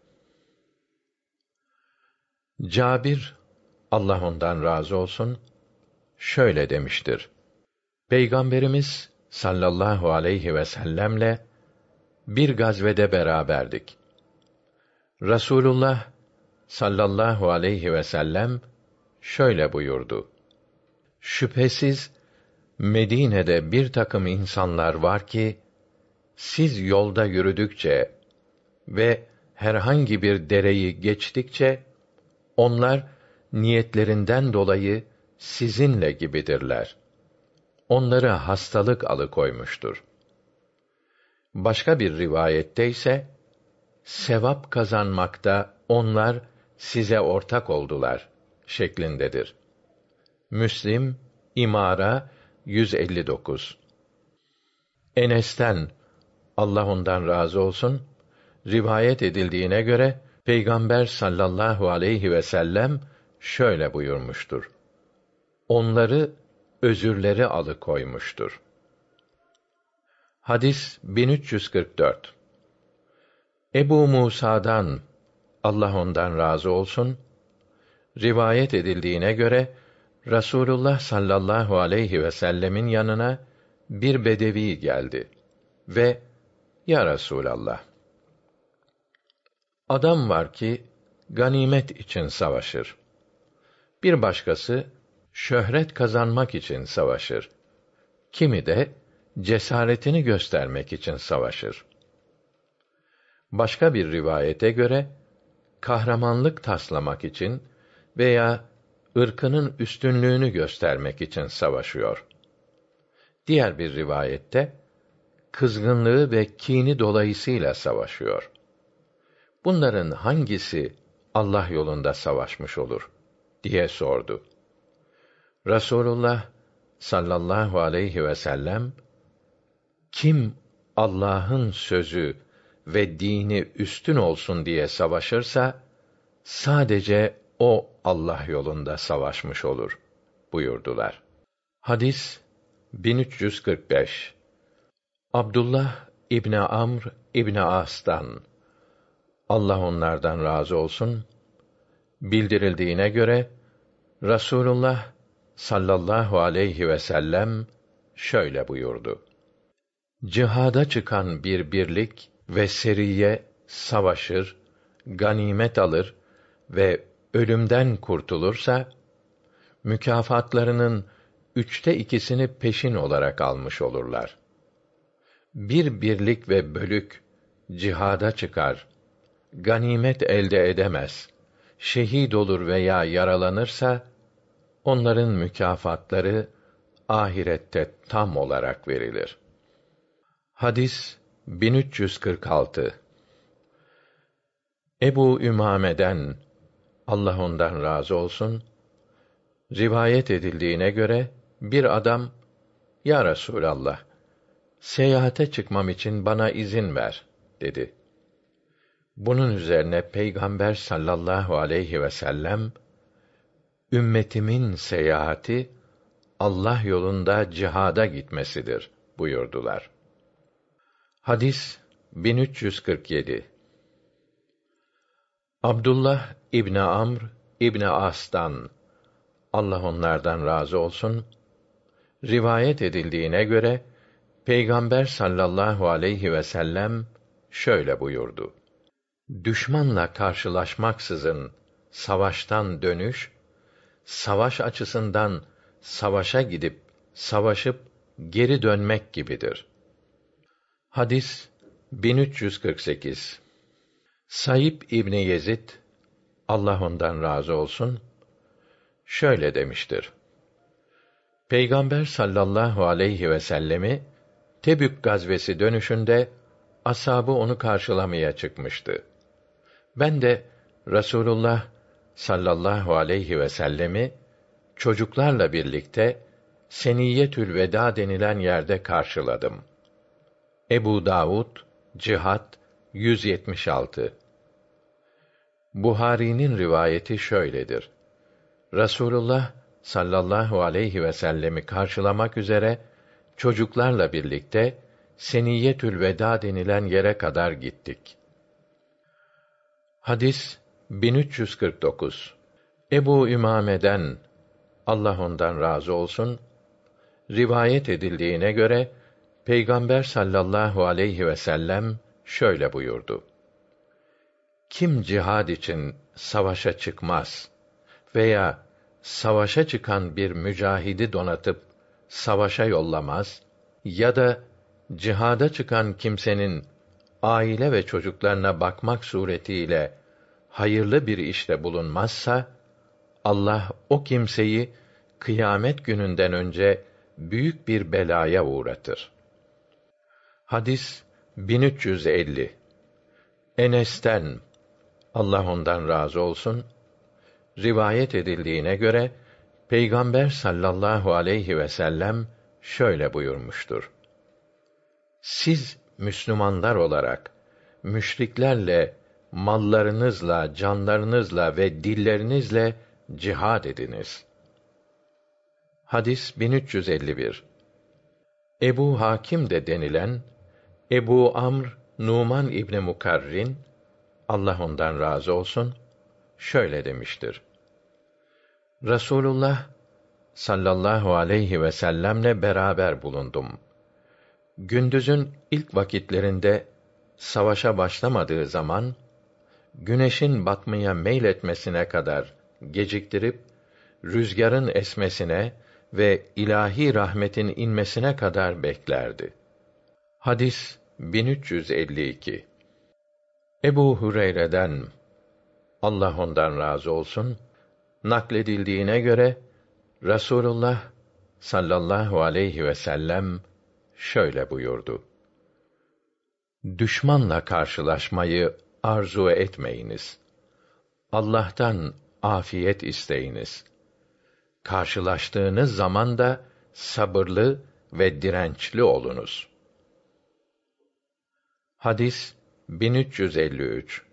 Cabir Allah ondan razı olsun şöyle demiştir. Peygamberimiz sallallahu aleyhi ve sellemle bir gazvede beraberdik. Rasulullah sallallahu aleyhi ve sellem şöyle buyurdu. Şüphesiz Medine'de bir takım insanlar var ki siz yolda yürüdükçe ve herhangi bir dereyi geçtikçe onlar niyetlerinden dolayı sizinle gibidirler. Onları hastalık alıkoymuştur. Başka bir rivayette ise sevap kazanmakta onlar size ortak oldular şeklindedir. Müslim İmara 159 Enes'ten Allah ondan razı olsun rivayet edildiğine göre Peygamber sallallahu aleyhi ve sellem şöyle buyurmuştur. Onları özürleri alıkoymuştur. Hadis 1344 Ebu Musa'dan Allah ondan razı olsun rivayet edildiğine göre Rasulullah sallallahu aleyhi ve sellemin yanına bir bedevi geldi ve ya Resulallah adam var ki ganimet için savaşır. Bir başkası şöhret kazanmak için savaşır. Kimi de cesaretini göstermek için savaşır. Başka bir rivayete göre kahramanlık taslamak için veya ırkının üstünlüğünü göstermek için savaşıyor. Diğer bir rivayette kızgınlığı ve kini dolayısıyla savaşıyor. Bunların hangisi Allah yolunda savaşmış olur diye sordu. Rasulullah sallallahu aleyhi ve sellem kim Allah'ın sözü ve dini üstün olsun diye savaşırsa sadece o Allah yolunda savaşmış olur buyurdular. Hadis 1345 Abdullah İbni Amr İbni As'tan Allah onlardan razı olsun bildirildiğine göre Rasulullah sallallahu aleyhi ve sellem şöyle buyurdu. Cihada çıkan bir birlik ve seriye savaşır, ganimet alır ve ölümden kurtulursa mükafatlarının üçte ikisini peşin olarak almış olurlar. Bir birlik ve bölük cihada çıkar, ganimet elde edemez, şehit olur veya yaralanırsa onların mükafatları ahirette tam olarak verilir. Hadis 1346 Ebu Ümame'den Allah ondan razı olsun rivayet edildiğine göre bir adam ya Resulallah seyahate çıkmam için bana izin ver dedi. Bunun üzerine Peygamber sallallahu aleyhi ve sellem ümmetimin seyahati Allah yolunda cihada gitmesidir buyurdular. Hadis 1347 Abdullah İbni Amr İbni As'tan Allah onlardan razı olsun rivayet edildiğine göre Peygamber sallallahu aleyhi ve sellem şöyle buyurdu. Düşmanla karşılaşmaksızın savaştan dönüş savaş açısından savaşa gidip savaşıp geri dönmek gibidir. Hadis 1348 Sayıp İbni Yezid Allah ondan razı olsun şöyle demiştir. Peygamber sallallahu aleyhi ve sellemi Tebük gazvesi dönüşünde asabı onu karşılamaya çıkmıştı. Ben de Rasulullah sallallahu aleyhi ve sellemi çocuklarla birlikte Seniyetül Veda denilen yerde karşıladım. Ebu Davud Cihat 176 Buhari'nin rivayeti şöyledir. Rasulullah sallallahu aleyhi ve sellemi karşılamak üzere çocuklarla birlikte Seniyetül Veda denilen yere kadar gittik. Hadis 1349 Ebu Ümame'den Allah ondan razı olsun rivayet edildiğine göre Peygamber sallallahu aleyhi ve sellem şöyle buyurdu. Kim cihad için savaşa çıkmaz veya savaşa çıkan bir mücahidi donatıp savaşa yollamaz ya da cihada çıkan kimsenin aile ve çocuklarına bakmak suretiyle hayırlı bir işte bulunmazsa Allah o kimseyi kıyamet gününden önce büyük bir belaya uğratır. Hadis 1350 Enes'ten Allah ondan razı olsun rivayet edildiğine göre Peygamber sallallahu aleyhi ve sellem şöyle buyurmuştur. Siz Müslümanlar olarak müşriklerle mallarınızla, canlarınızla ve dillerinizle cihad ediniz. Hadis 1351. Ebu Hakim de denilen Ebu Amr Numan İbni Mukarrin Allah ondan razı olsun şöyle demiştir. Rasulullah sallallahu aleyhi ve sellemle beraber bulundum. Gündüzün ilk vakitlerinde savaşa başlamadığı zaman güneşin batmaya meyletmesine kadar geciktirip rüzgarın esmesine ve ilahi rahmetin inmesine kadar beklerdi. Hadis 1352 Ebu Hureyre'den Allah ondan razı olsun nakledildiğine göre Rasulullah sallallahu aleyhi ve sellem şöyle buyurdu. Düşmanla karşılaşmayı arzu etmeyiniz. Allah'tan afiyet isteyiniz. Karşılaştığınız zaman da sabırlı ve dirençli olunuz. Hadis 1353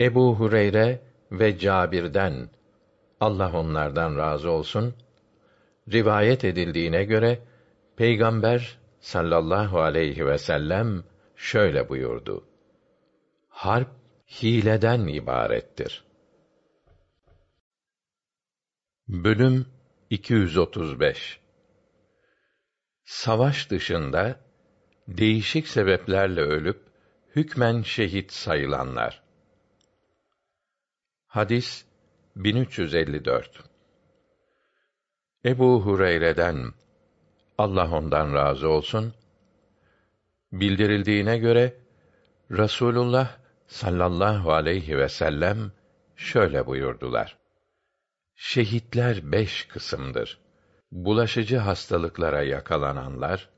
Ebu Hureyre ve Cabir'den Allah onlardan razı olsun rivayet edildiğine göre Peygamber sallallahu aleyhi ve sellem şöyle buyurdu. Harp hileden ibarettir. Bölüm 235 Savaş dışında değişik sebeplerle ölüp hükmen şehit sayılanlar. Hadis 1354 Ebu Hureyre'den Allah ondan razı olsun bildirildiğine göre Rasulullah sallallahu aleyhi ve sellem şöyle buyurdular. Şehitler beş kısımdır. Bulaşıcı hastalıklara yakalananlar,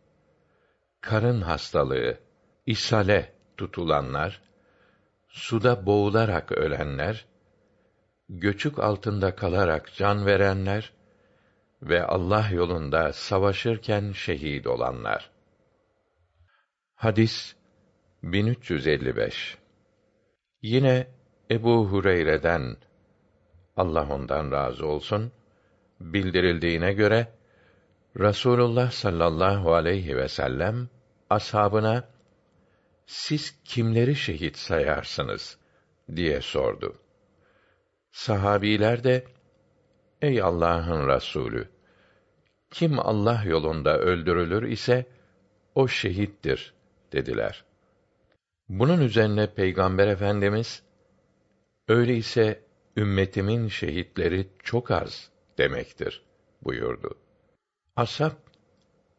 karın hastalığı, ishale tutulanlar, suda boğularak ölenler, göçük altında kalarak can verenler ve Allah yolunda savaşırken şehit olanlar. Hadis 1355 Yine Ebu Hureyre'den Allah ondan razı olsun bildirildiğine göre Rasulullah sallallahu aleyhi ve sellem ashabına siz kimleri şehit sayarsınız diye sordu. Sahabiler de ey Allah'ın Resulü kim Allah yolunda öldürülür ise o şehittir dediler. Bunun üzerine Peygamber Efendimiz öyleyse ümmetimin şehitleri çok az demektir buyurdu. Ashab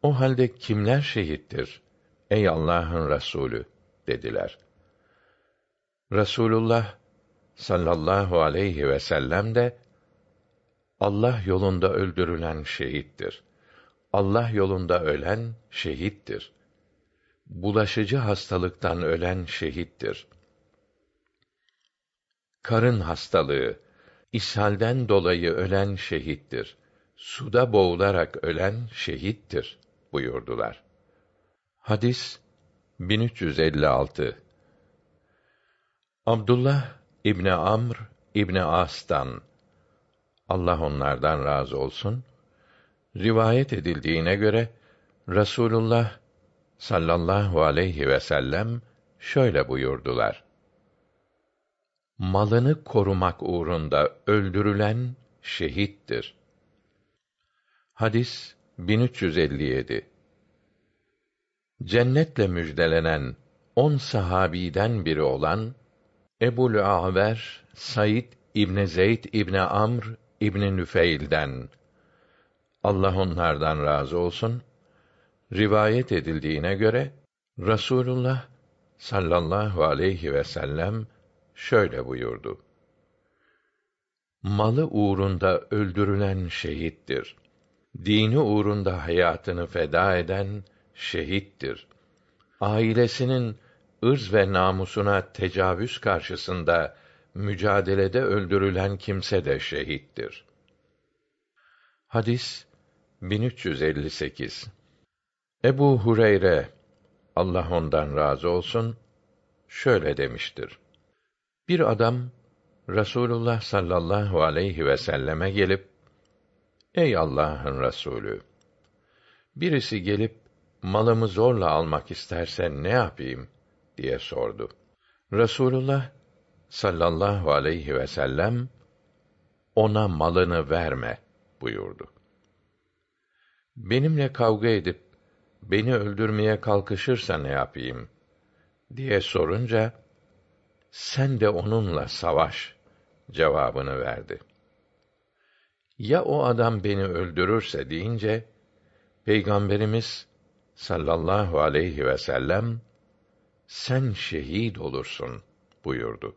o halde kimler şehittir ey Allah'ın Resulü dediler. Rasulullah sallallahu aleyhi ve sellem de Allah yolunda öldürülen şehittir. Allah yolunda ölen şehittir. Bulaşıcı hastalıktan ölen şehittir. Karın hastalığı, ishalden dolayı ölen şehittir. Suda boğularak ölen şehittir buyurdular. Hadis 1356 Abdullah İbni Amr İbni As'tan Allah onlardan razı olsun rivayet edildiğine göre Rasulullah sallallahu aleyhi ve sellem şöyle buyurdular. Malını korumak uğrunda öldürülen şehittir. Hadis 1357 Cennetle müjdelenen on sahabiden biri olan Ebul Aver Said İbn Zeyd İbn Amr İbn Nüfeil'den Allah onlardan razı olsun rivayet edildiğine göre Rasulullah sallallahu aleyhi ve sellem şöyle buyurdu. Malı uğrunda öldürülen şehittir. Dini uğrunda hayatını feda eden şehittir. Ailesinin ırz ve namusuna tecavüz karşısında mücadelede öldürülen kimse de şehittir. Hadis 1358 Ebu Hureyre Allah ondan razı olsun şöyle demiştir. Bir adam Rasulullah sallallahu aleyhi ve selleme gelip Ey Allah'ın Resulü birisi gelip malımı zorla almak isterse ne yapayım diye sordu. Resulullah sallallahu aleyhi ve sellem ona malını verme buyurdu. Benimle kavga edip beni öldürmeye kalkışırsa ne yapayım diye sorunca sen de onunla savaş cevabını verdi. Ya o adam beni öldürürse deyince Peygamberimiz sallallahu aleyhi ve sellem sen şehit olursun buyurdu.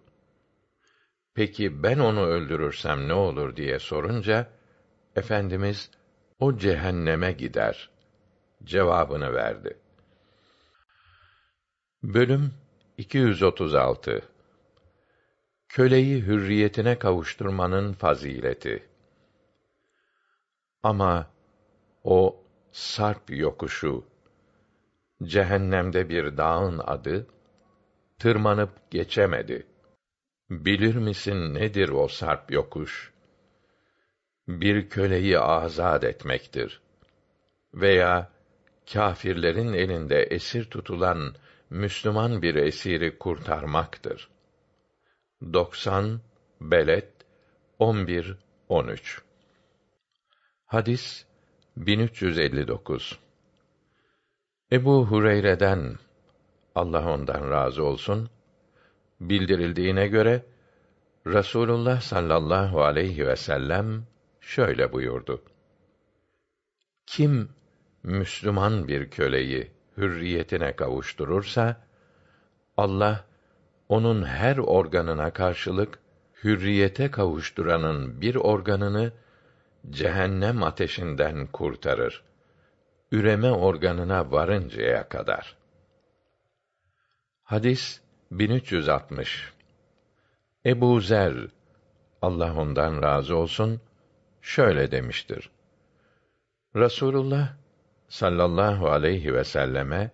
Peki ben onu öldürürsem ne olur diye sorunca efendimiz o cehenneme gider cevabını verdi. Bölüm 236 Köleyi hürriyetine kavuşturmanın fazileti. Ama o sarp yokuşu cehennemde bir dağın adı tırmanıp geçemedi. Bilir misin nedir o sarp yokuş? Bir köleyi azad etmektir. Veya kâfirlerin elinde esir tutulan Müslüman bir esiri kurtarmaktır. 90 Beled 11 13 Hadis 1359 Ebu Hureyre'den Allah ondan razı olsun bildirildiğine göre Rasulullah sallallahu aleyhi ve sellem şöyle buyurdu. Kim Müslüman bir köleyi hürriyetine kavuşturursa Allah onun her organına karşılık hürriyete kavuşturanın bir organını cehennem ateşinden kurtarır. Üreme organına varıncaya kadar. Hadis 1360 Ebu Zer Allah ondan razı olsun şöyle demiştir. Rasulullah sallallahu aleyhi ve selleme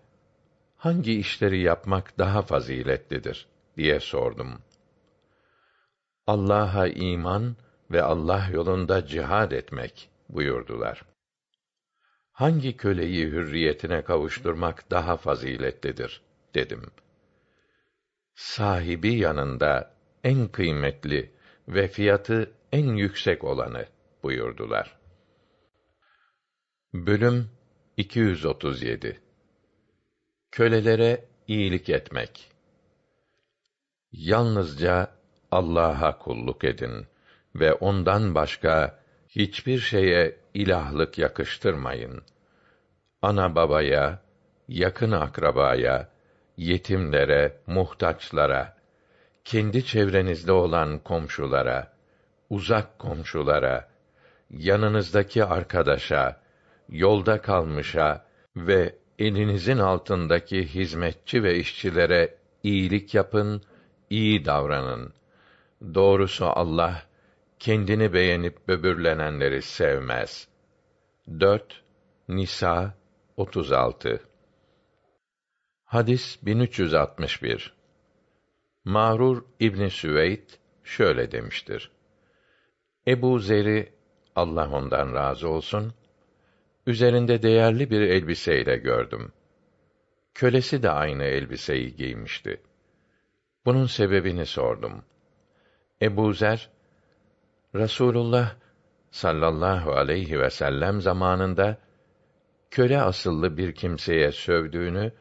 hangi işleri yapmak daha faziletlidir diye sordum. Allah'a iman ve Allah yolunda cihad etmek buyurdular. Hangi köleyi hürriyetine kavuşturmak daha faziletlidir dedim. Sahibi yanında en kıymetli ve fiyatı en yüksek olanı buyurdular. Bölüm 237 Kölelere iyilik etmek Yalnızca Allah'a kulluk edin ve ondan başka hiçbir şeye ilahlık yakıştırmayın. Ana babaya, yakın akrabaya, yetimlere, muhtaçlara, kendi çevrenizde olan komşulara, uzak komşulara, yanınızdaki arkadaşa, yolda kalmışa ve elinizin altındaki hizmetçi ve işçilere iyilik yapın, iyi davranın. Doğrusu Allah kendini beğenip böbürlenenleri sevmez. 4 Nisa 36 Hadis 1361 Mağrur İbn Süveyd şöyle demiştir. Ebu Zer'i Allah ondan razı olsun üzerinde değerli bir elbiseyle gördüm. Kölesi de aynı elbiseyi giymişti. Bunun sebebini sordum. Ebu Zer, Rasulullah sallallahu aleyhi ve sellem zamanında köle asıllı bir kimseye sövdüğünü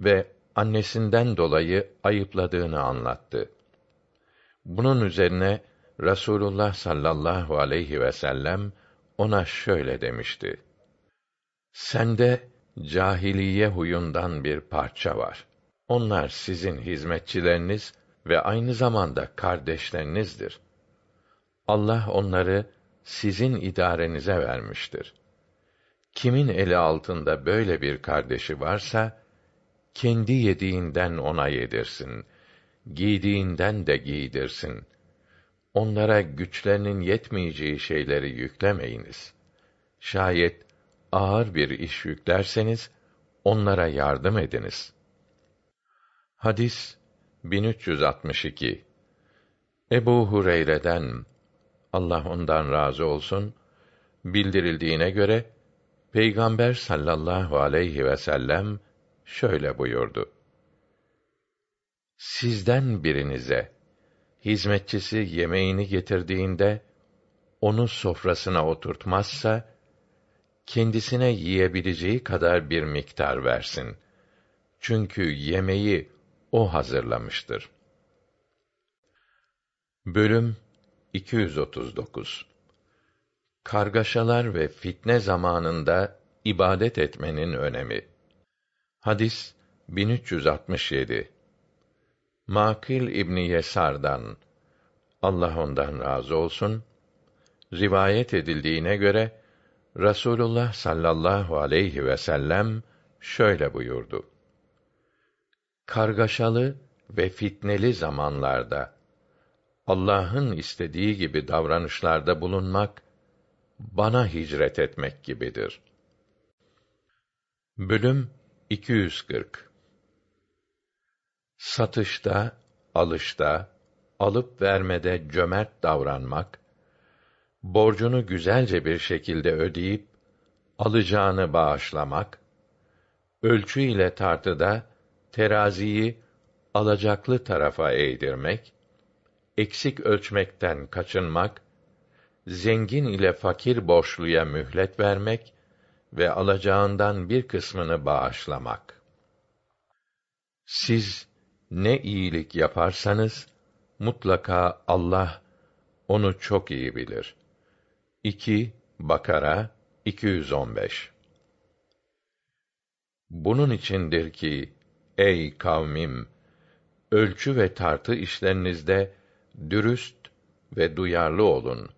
ve annesinden dolayı ayıpladığını anlattı. Bunun üzerine Rasulullah sallallahu aleyhi ve sellem ona şöyle demişti: Sende cahiliye huyundan bir parça var. Onlar sizin hizmetçileriniz ve aynı zamanda kardeşlerinizdir. Allah onları sizin idarenize vermiştir. Kimin eli altında böyle bir kardeşi varsa kendi yediğinden ona yedirsin, giydiğinden de giydirsin. Onlara güçlerinin yetmeyeceği şeyleri yüklemeyiniz. Şayet ağır bir iş yüklerseniz onlara yardım ediniz. Hadis 1362 Ebu Hureyre'den Allah ondan razı olsun bildirildiğine göre Peygamber sallallahu aleyhi ve sellem şöyle buyurdu. Sizden birinize hizmetçisi yemeğini getirdiğinde onu sofrasına oturtmazsa kendisine yiyebileceği kadar bir miktar versin. Çünkü yemeği o hazırlamıştır. Bölüm 239 Kargaşalar ve fitne zamanında ibadet etmenin önemi. Hadis 1367 Makil İbni Yesar'dan Allah ondan razı olsun rivayet edildiğine göre Rasulullah sallallahu aleyhi ve sellem şöyle buyurdu. Kargaşalı ve fitneli zamanlarda Allah'ın istediği gibi davranışlarda bulunmak bana hicret etmek gibidir. Bölüm 240 Satışta, alışta, alıp vermede cömert davranmak, borcunu güzelce bir şekilde ödeyip alacağını bağışlamak, ölçü ile tartıda teraziyi alacaklı tarafa eğdirmek, eksik ölçmekten kaçınmak, zengin ile fakir borçluya mühlet vermek ve alacağından bir kısmını bağışlamak. Siz ne iyilik yaparsanız mutlaka Allah onu çok iyi bilir. 2 Bakara 215 Bunun içindir ki ey kavmim ölçü ve tartı işlerinizde dürüst ve duyarlı olun.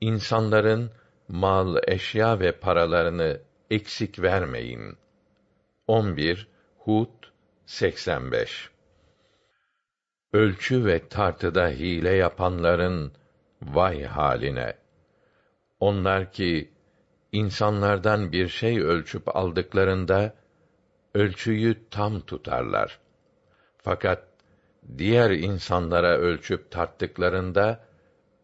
İnsanların mal, eşya ve paralarını eksik vermeyin. 11 Hud 85 Ölçü ve tartıda hile yapanların vay haline. Onlar ki insanlardan bir şey ölçüp aldıklarında ölçüyü tam tutarlar. Fakat diğer insanlara ölçüp tarttıklarında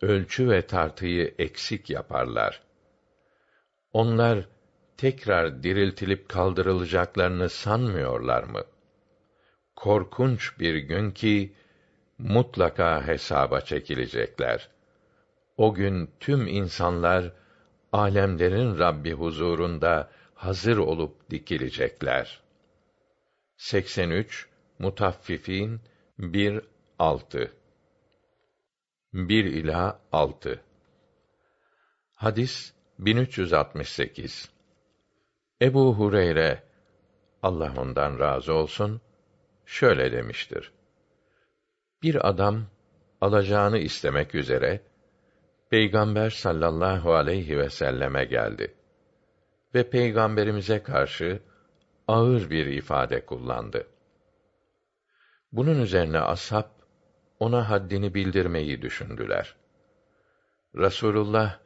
ölçü ve tartıyı eksik yaparlar. Onlar tekrar diriltilip kaldırılacaklarını sanmıyorlar mı? Korkunç bir gün ki mutlaka hesaba çekilecekler. O gün tüm insanlar alemlerin Rabbi huzurunda hazır olup dikilecekler. 83 Mutaffifin 1 6 1 ila 6 Hadis 1368 Ebu Hureyre Allah ondan razı olsun şöyle demiştir. Bir adam alacağını istemek üzere Peygamber sallallahu aleyhi ve selleme geldi ve peygamberimize karşı ağır bir ifade kullandı. Bunun üzerine ashab ona haddini bildirmeyi düşündüler. Rasulullah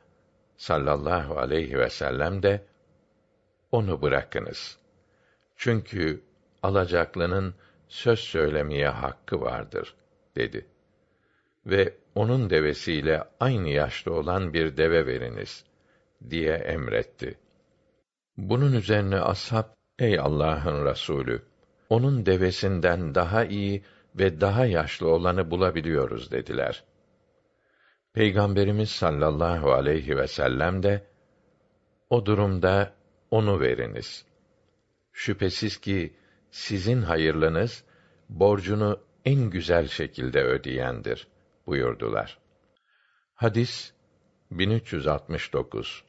sallallahu aleyhi ve sellem de onu bırakınız. Çünkü alacaklının söz söylemeye hakkı vardır dedi. Ve onun devesiyle aynı yaşta olan bir deve veriniz diye emretti. Bunun üzerine ashab ey Allah'ın Resulü onun devesinden daha iyi ve daha yaşlı olanı bulabiliyoruz dediler. Peygamberimiz sallallahu aleyhi ve sellem de o durumda onu veriniz. Şüphesiz ki sizin hayırlınız borcunu en güzel şekilde ödeyendir buyurdular. Hadis 1369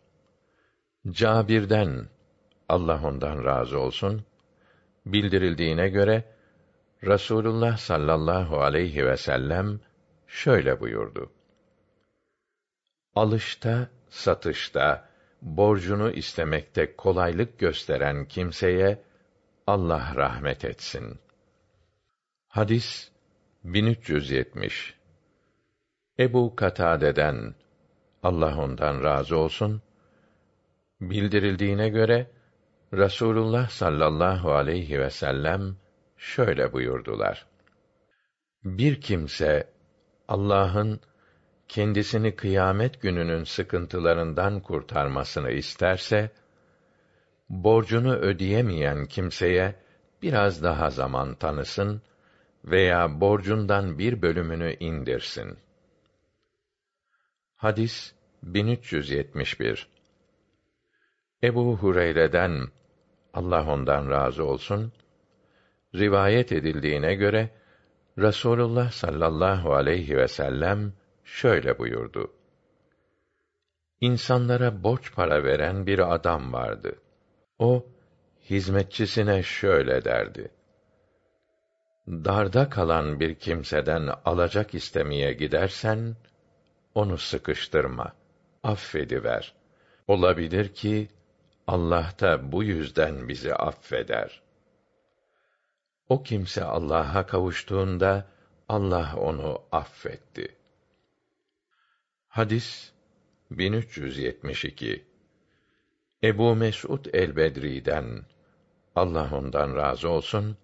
Cabir'den Allah ondan razı olsun bildirildiğine göre Rasulullah sallallahu aleyhi ve sellem şöyle buyurdu. Alışta, satışta, borcunu istemekte kolaylık gösteren kimseye Allah rahmet etsin. Hadis 1370 Ebu Katade'den Allah ondan razı olsun bildirildiğine göre Rasulullah sallallahu aleyhi ve sellem şöyle buyurdular. Bir kimse Allah'ın kendisini kıyamet gününün sıkıntılarından kurtarmasını isterse borcunu ödeyemeyen kimseye biraz daha zaman tanısın veya borcundan bir bölümünü indirsin. Hadis 1371 Ebu Hureyre'den Allah ondan razı olsun rivayet edildiğine göre Rasulullah sallallahu aleyhi ve sellem şöyle buyurdu. İnsanlara borç para veren bir adam vardı. O hizmetçisine şöyle derdi: Darda kalan bir kimseden alacak istemeye gidersen onu sıkıştırma. Affediver. Olabilir ki Allah da bu yüzden bizi affeder. O kimse Allah'a kavuştuğunda Allah onu affetti. Hadis 1372 Ebu Mes'ud el-Bedri'den Allah ondan razı olsun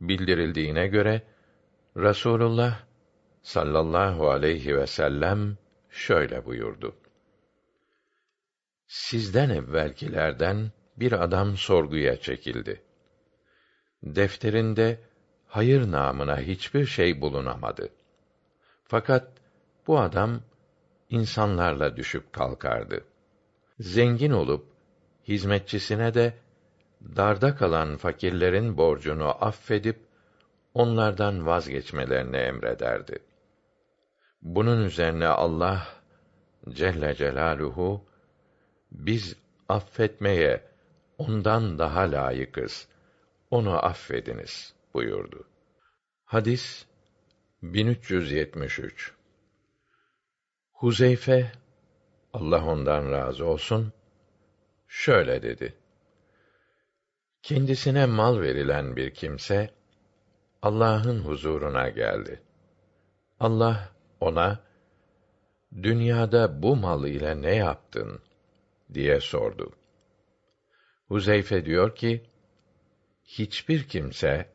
bildirildiğine göre Rasulullah sallallahu aleyhi ve sellem şöyle buyurdu. Sizden evvelkilerden bir adam sorguya çekildi. Defterinde hayır namına hiçbir şey bulunamadı. Fakat bu adam insanlarla düşüp kalkardı. Zengin olup hizmetçisine de darda kalan fakirlerin borcunu affedip onlardan vazgeçmelerini emrederdi. Bunun üzerine Allah Celle Celaluhu biz affetmeye ondan daha layıkız. Onu affediniz buyurdu. Hadis 1373 Huzeyfe Allah ondan razı olsun şöyle dedi. Kendisine mal verilen bir kimse Allah'ın huzuruna geldi. Allah ona dünyada bu mal ile ne yaptın diye sordu. Huzeyfe diyor ki hiçbir kimse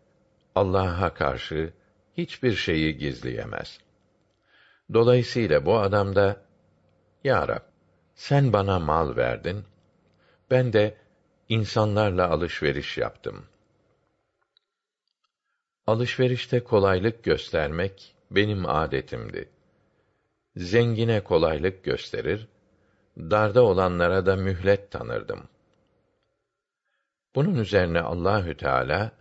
Allah'a karşı hiçbir şeyi gizleyemez. Dolayısıyla bu adam da Ya Rab, sen bana mal verdin, ben de insanlarla alışveriş yaptım. Alışverişte kolaylık göstermek benim adetimdi. Zengine kolaylık gösterir, darda olanlara da mühlet tanırdım. Bunun üzerine Allahü Teala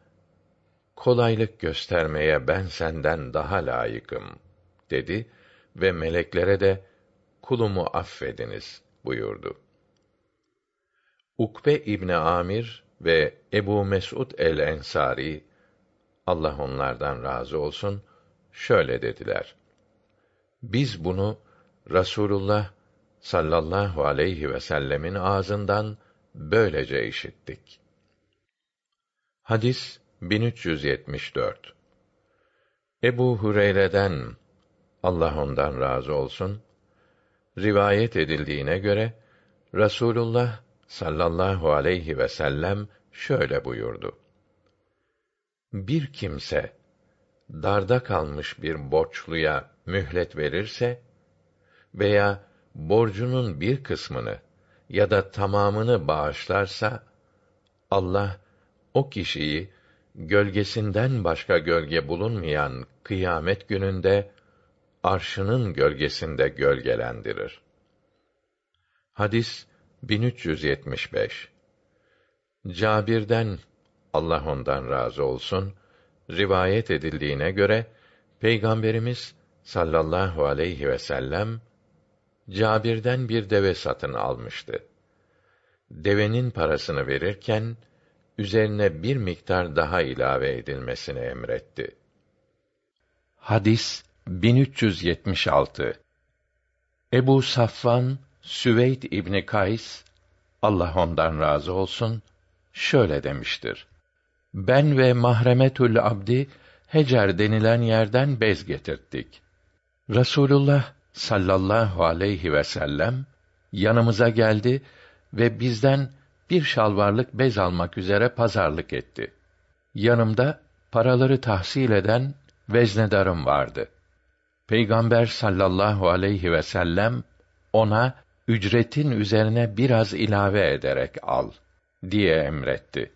kolaylık göstermeye ben senden daha layıkım dedi ve meleklere de kulumu affediniz buyurdu. Ukbe İbni Amir ve Ebu Mesud el-Ensari Allah onlardan razı olsun şöyle dediler. Biz bunu Rasulullah sallallahu aleyhi ve sellemin ağzından böylece işittik. Hadis 1374 Ebu Hureyre'den Allah ondan razı olsun rivayet edildiğine göre Rasulullah sallallahu aleyhi ve sellem şöyle buyurdu. Bir kimse darda kalmış bir borçluya mühlet verirse veya borcunun bir kısmını ya da tamamını bağışlarsa Allah o kişiyi gölgesinden başka gölge bulunmayan kıyamet gününde arşının gölgesinde gölgelendirir. Hadis 1375 Cabir'den Allah ondan razı olsun rivayet edildiğine göre Peygamberimiz sallallahu aleyhi ve sellem Cabir'den bir deve satın almıştı. Devenin parasını verirken üzerine bir miktar daha ilave edilmesini emretti. Hadis 1376 Ebu Safvan Süveyd İbni Kays Allah ondan razı olsun şöyle demiştir. Ben ve Mahremetül Abdi Hecer denilen yerden bez getirttik. Rasulullah sallallahu aleyhi ve sellem yanımıza geldi ve bizden bir şalvarlık bez almak üzere pazarlık etti. Yanımda paraları tahsil eden veznedarım vardı. Peygamber sallallahu aleyhi ve sellem ona ücretin üzerine biraz ilave ederek al diye emretti.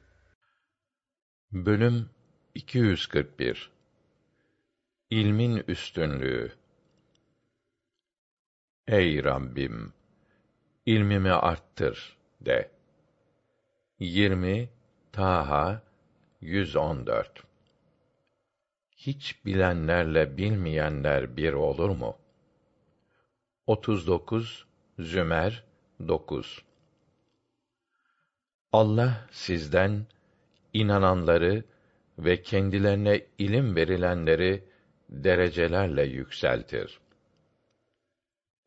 Bölüm 241 İlmin üstünlüğü Ey Rabbim ilmimi arttır de. 20 Taha 114 Hiç bilenlerle bilmeyenler bir olur mu? 39 Zümer 9 Allah sizden inananları ve kendilerine ilim verilenleri derecelerle yükseltir.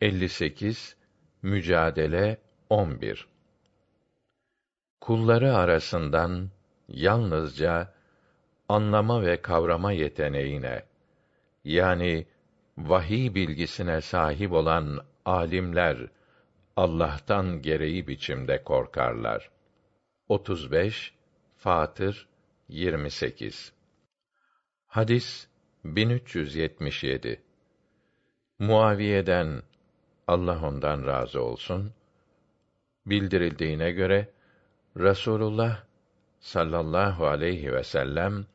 58 Mücadele 11 Kulları arasından yalnızca anlama ve kavrama yeteneğine yani vahiy bilgisine sahip olan alimler Allah'tan gereği biçimde korkarlar. 35 Fatır 28 Hadis 1377 Muaviye'den Allah ondan razı olsun. Bildirildiğine göre Rasulullah sallallahu aleyhi ve sellem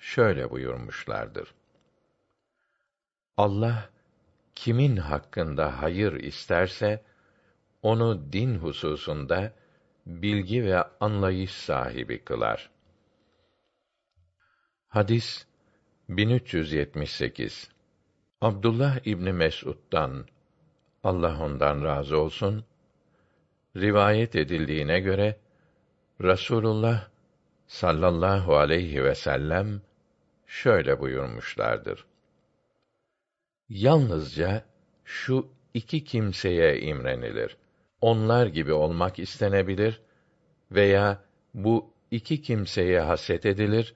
şöyle buyurmuşlardır. Allah kimin hakkında hayır isterse onu din hususunda bilgi ve anlayış sahibi kılar. Hadis 1378 Abdullah İbni Mes'ud'dan Allah ondan razı olsun rivayet edildiğine göre Rasulullah sallallahu aleyhi ve sellem şöyle buyurmuşlardır. Yalnızca şu iki kimseye imrenilir. Onlar gibi olmak istenebilir veya bu iki kimseye haset edilir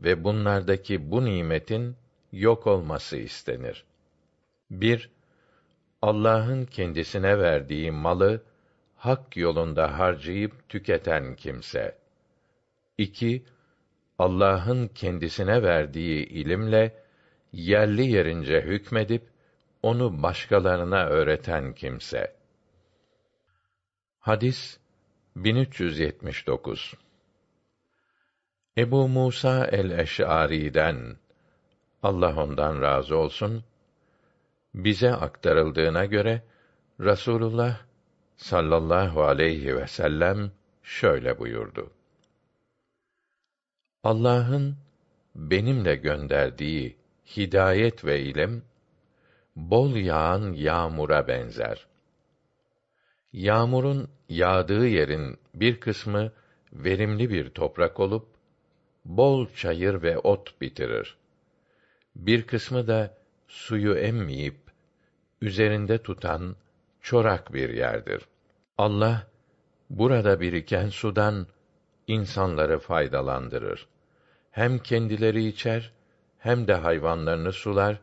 ve bunlardaki bu nimetin yok olması istenir. Bir, Allah'ın kendisine verdiği malı hak yolunda harcayıp tüketen kimse. İki, Allah'ın kendisine verdiği ilimle yerli yerince hükmedip onu başkalarına öğreten kimse. Hadis 1379 Ebu Musa el-Eş'ari'den Allah ondan razı olsun bize aktarıldığına göre Rasulullah sallallahu aleyhi ve sellem şöyle buyurdu. Allah'ın benimle gönderdiği hidayet ve ilim bol yağan yağmura benzer. Yağmurun yağdığı yerin bir kısmı verimli bir toprak olup bol çayır ve ot bitirir. Bir kısmı da suyu emmeyip üzerinde tutan çorak bir yerdir. Allah burada biriken sudan insanları faydalandırır. Hem kendileri içer hem de hayvanlarını sular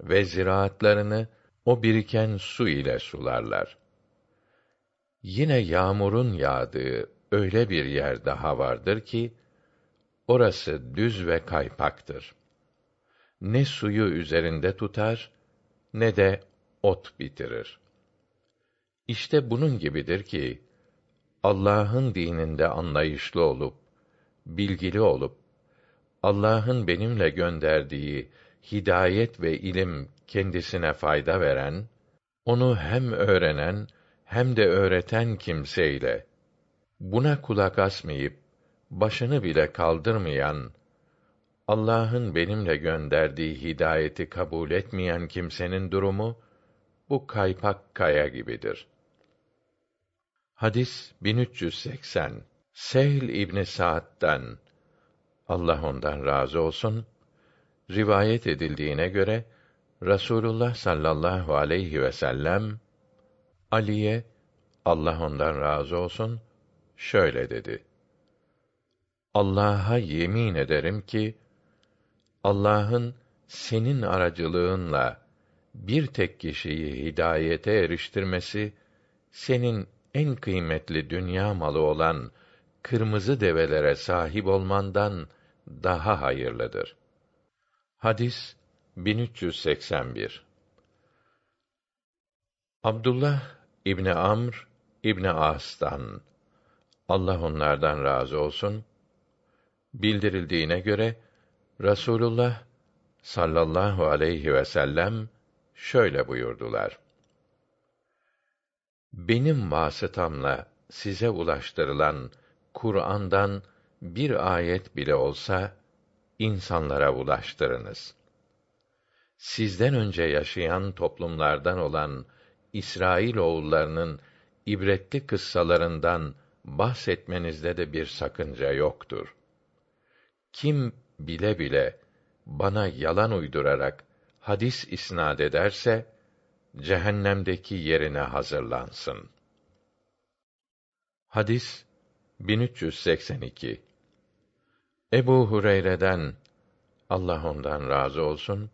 ve ziraatlarını o biriken su ile sularlar. Yine yağmurun yağdığı öyle bir yer daha vardır ki orası düz ve kaypaktır. Ne suyu üzerinde tutar ne de ot bitirir. İşte bunun gibidir ki Allah'ın dininde anlayışlı olup bilgili olup Allah'ın benimle gönderdiği hidayet ve ilim kendisine fayda veren, onu hem öğrenen hem de öğreten kimseyle buna kulak asmayıp başını bile kaldırmayan Allah'ın benimle gönderdiği hidayeti kabul etmeyen kimsenin durumu bu kaypak kaya gibidir. Hadis 1380 Sehl İbni Sa'd'dan Allah ondan razı olsun rivayet edildiğine göre Rasulullah sallallahu aleyhi ve sellem Ali'ye Allah ondan razı olsun şöyle dedi. Allah'a yemin ederim ki Allah'ın senin aracılığınla bir tek kişiyi hidayete eriştirmesi senin en kıymetli dünya malı olan kırmızı develere sahip olmandan daha hayırlıdır. Hadis 1381 Abdullah İbni Amr İbni As'tan Allah onlardan razı olsun bildirildiğine göre Rasulullah sallallahu aleyhi ve sellem şöyle buyurdular. Benim vasıtamla size ulaştırılan Kur'an'dan bir ayet bile olsa insanlara ulaştırınız. Sizden önce yaşayan toplumlardan olan İsrail oğullarının ibretli kıssalarından bahsetmenizde de bir sakınca yoktur. Kim bile bile bana yalan uydurarak hadis isnad ederse cehennemdeki yerine hazırlansın. Hadis 1382 Ebu Hureyre'den Allah ondan razı olsun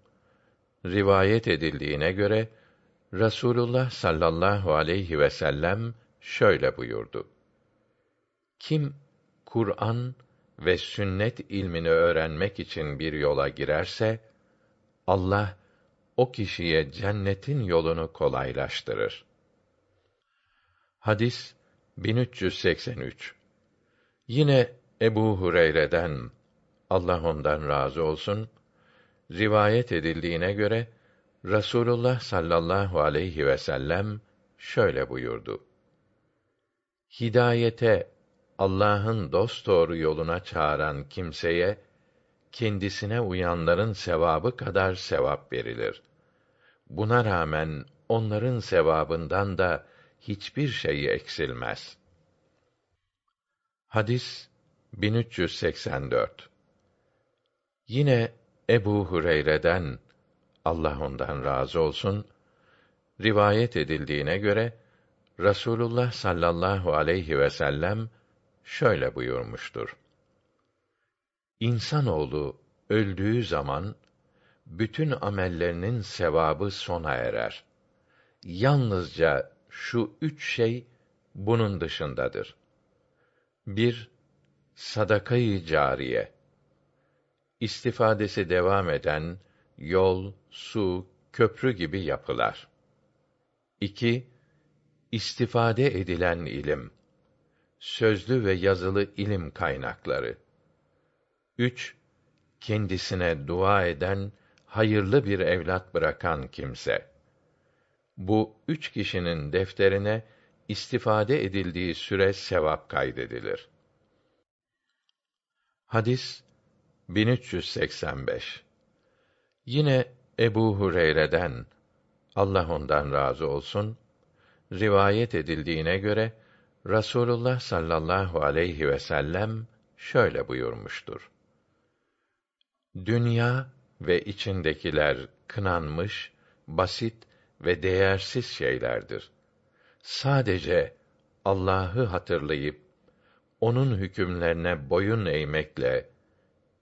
rivayet edildiğine göre Rasulullah sallallahu aleyhi ve sellem şöyle buyurdu. Kim Kur'an ve sünnet ilmini öğrenmek için bir yola girerse Allah o kişiye cennetin yolunu kolaylaştırır. Hadis 1383 Yine Ebu Hureyre'den Allah ondan razı olsun rivayet edildiğine göre Rasulullah sallallahu aleyhi ve sellem şöyle buyurdu. Hidayete Allah'ın dost doğru yoluna çağıran kimseye kendisine uyanların sevabı kadar sevap verilir. Buna rağmen onların sevabından da hiçbir şey eksilmez. Hadis 1384 Yine Ebu Hureyre'den Allah ondan razı olsun rivayet edildiğine göre Rasulullah sallallahu aleyhi ve sellem şöyle buyurmuştur. İnsanoğlu öldüğü zaman bütün amellerinin sevabı sona erer. Yalnızca şu üç şey bunun dışındadır. Bir, sadakayı cariye. İstifadesi devam eden yol, su, köprü gibi yapılar. İki, istifade edilen ilim. Sözlü ve yazılı ilim kaynakları. Üç, kendisine dua eden, hayırlı bir evlat bırakan kimse. Bu üç kişinin defterine istifade edildiği süre sevap kaydedilir. Hadis 1385 Yine Ebu Hureyre'den Allah ondan razı olsun rivayet edildiğine göre Rasulullah sallallahu aleyhi ve sellem şöyle buyurmuştur. Dünya ve içindekiler kınanmış, basit ve değersiz şeylerdir. Sadece Allah'ı hatırlayıp onun hükümlerine boyun eğmekle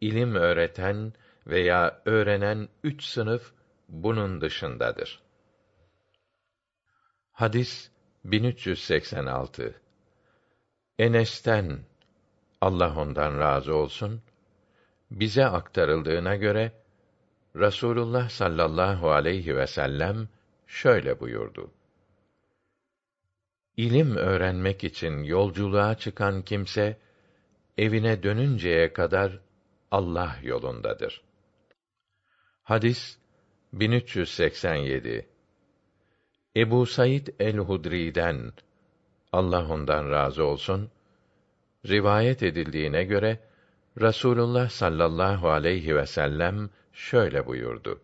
ilim öğreten veya öğrenen üç sınıf bunun dışındadır. Hadis 1386 Enes'ten Allah ondan razı olsun bize aktarıldığına göre Rasulullah sallallahu aleyhi ve sellem şöyle buyurdu. İlim öğrenmek için yolculuğa çıkan kimse evine dönünceye kadar Allah yolundadır. Hadis 1387 Ebu Said el-Hudri'den Allah ondan razı olsun rivayet edildiğine göre Rasulullah sallallahu aleyhi ve sellem şöyle buyurdu.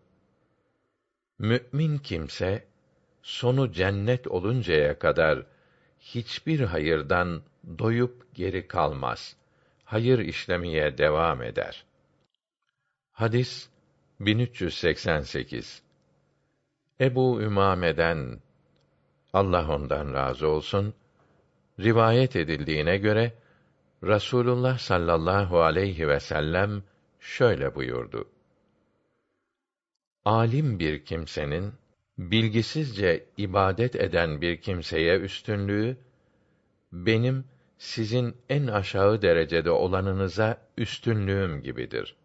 Mü'min kimse sonu cennet oluncaya kadar hiçbir hayırdan doyup geri kalmaz. Hayır işlemeye devam eder. Hadis 1388 Ebu Ümame'den Allah ondan razı olsun rivayet edildiğine göre Rasulullah sallallahu aleyhi ve sellem şöyle buyurdu. Alim bir kimsenin bilgisizce ibadet eden bir kimseye üstünlüğü benim sizin en aşağı derecede olanınıza üstünlüğüm gibidir.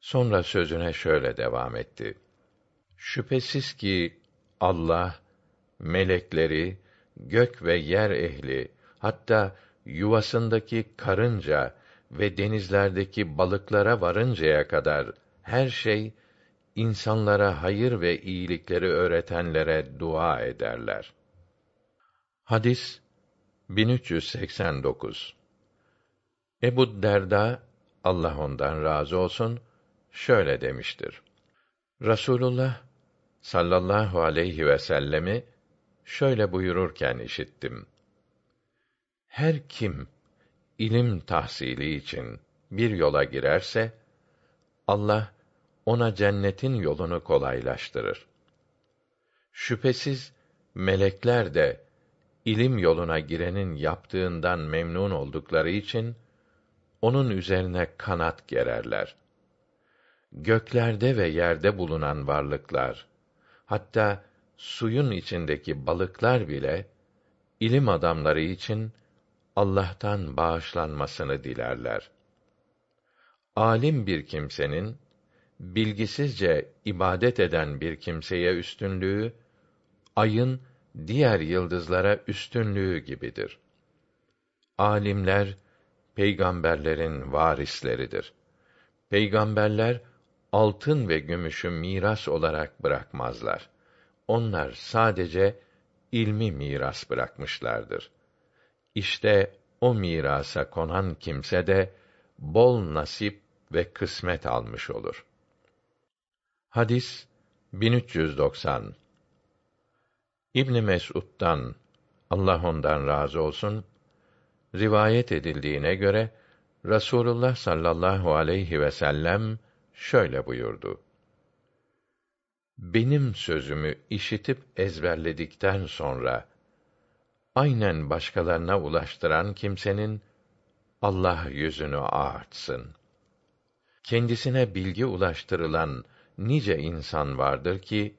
Sonra sözüne şöyle devam etti. Şüphesiz ki Allah melekleri, gök ve yer ehli, hatta yuvasındaki karınca ve denizlerdeki balıklara varıncaya kadar her şey insanlara hayır ve iyilikleri öğretenlere dua ederler. Hadis 1389 Ebu Derda Allah ondan razı olsun şöyle demiştir. Rasulullah sallallahu aleyhi ve sellemi şöyle buyururken işittim. Her kim ilim tahsili için bir yola girerse Allah ona cennetin yolunu kolaylaştırır. Şüphesiz melekler de ilim yoluna girenin yaptığından memnun oldukları için onun üzerine kanat gererler. Göklerde ve yerde bulunan varlıklar, hatta suyun içindeki balıklar bile ilim adamları için Allah'tan bağışlanmasını dilerler. Alim bir kimsenin bilgisizce ibadet eden bir kimseye üstünlüğü ayın diğer yıldızlara üstünlüğü gibidir. Alimler peygamberlerin varisleridir. Peygamberler altın ve gümüşü miras olarak bırakmazlar. Onlar sadece ilmi miras bırakmışlardır. İşte o mirasa konan kimse de bol nasip ve kısmet almış olur. Hadis 1390 İbn Mes'ud'dan Allah ondan razı olsun rivayet edildiğine göre Rasulullah sallallahu aleyhi ve sellem şöyle buyurdu. Benim sözümü işitip ezberledikten sonra aynen başkalarına ulaştıran kimsenin Allah yüzünü ağartsın. Kendisine bilgi ulaştırılan nice insan vardır ki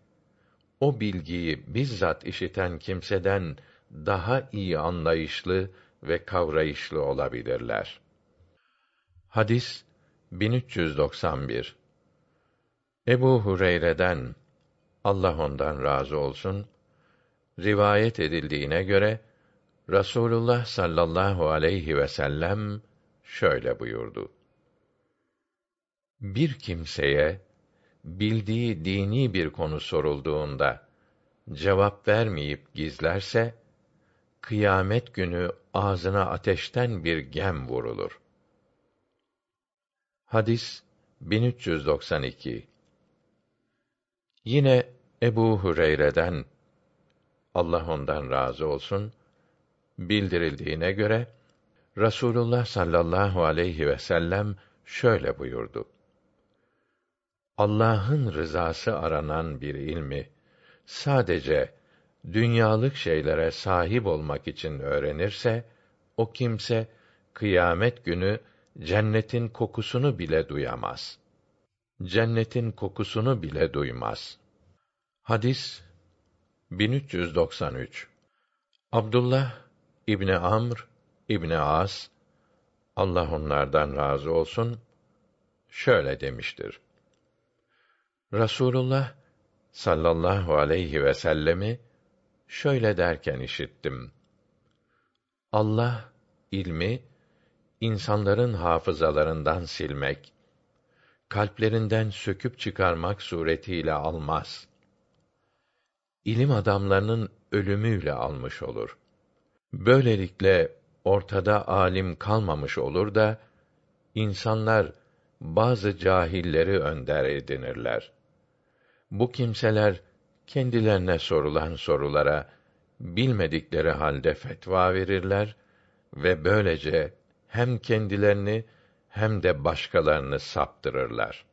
o bilgiyi bizzat işiten kimseden daha iyi anlayışlı ve kavrayışlı olabilirler. Hadis 1391 Ebu Hureyre'den Allah ondan razı olsun rivayet edildiğine göre Rasulullah sallallahu aleyhi ve sellem şöyle buyurdu. Bir kimseye bildiği dini bir konu sorulduğunda cevap vermeyip gizlerse kıyamet günü ağzına ateşten bir gem vurulur. Hadis 1392 Yine Ebu Hureyre'den Allah ondan razı olsun bildirildiğine göre Rasulullah sallallahu aleyhi ve sellem şöyle buyurdu. Allah'ın rızası aranan bir ilmi sadece dünyalık şeylere sahip olmak için öğrenirse o kimse kıyamet günü cennetin kokusunu bile duyamaz. Cennetin kokusunu bile duymaz. Hadis 1393 Abdullah İbni Amr İbni As Allah onlardan razı olsun şöyle demiştir. Rasulullah sallallahu aleyhi ve sellemi şöyle derken işittim. Allah ilmi insanların hafızalarından silmek, kalplerinden söküp çıkarmak suretiyle almaz. İlim adamlarının ölümüyle almış olur. Böylelikle ortada alim kalmamış olur da insanlar bazı cahilleri önder edinirler. Bu kimseler kendilerine sorulan sorulara bilmedikleri halde fetva verirler ve böylece hem kendilerini hem de başkalarını saptırırlar.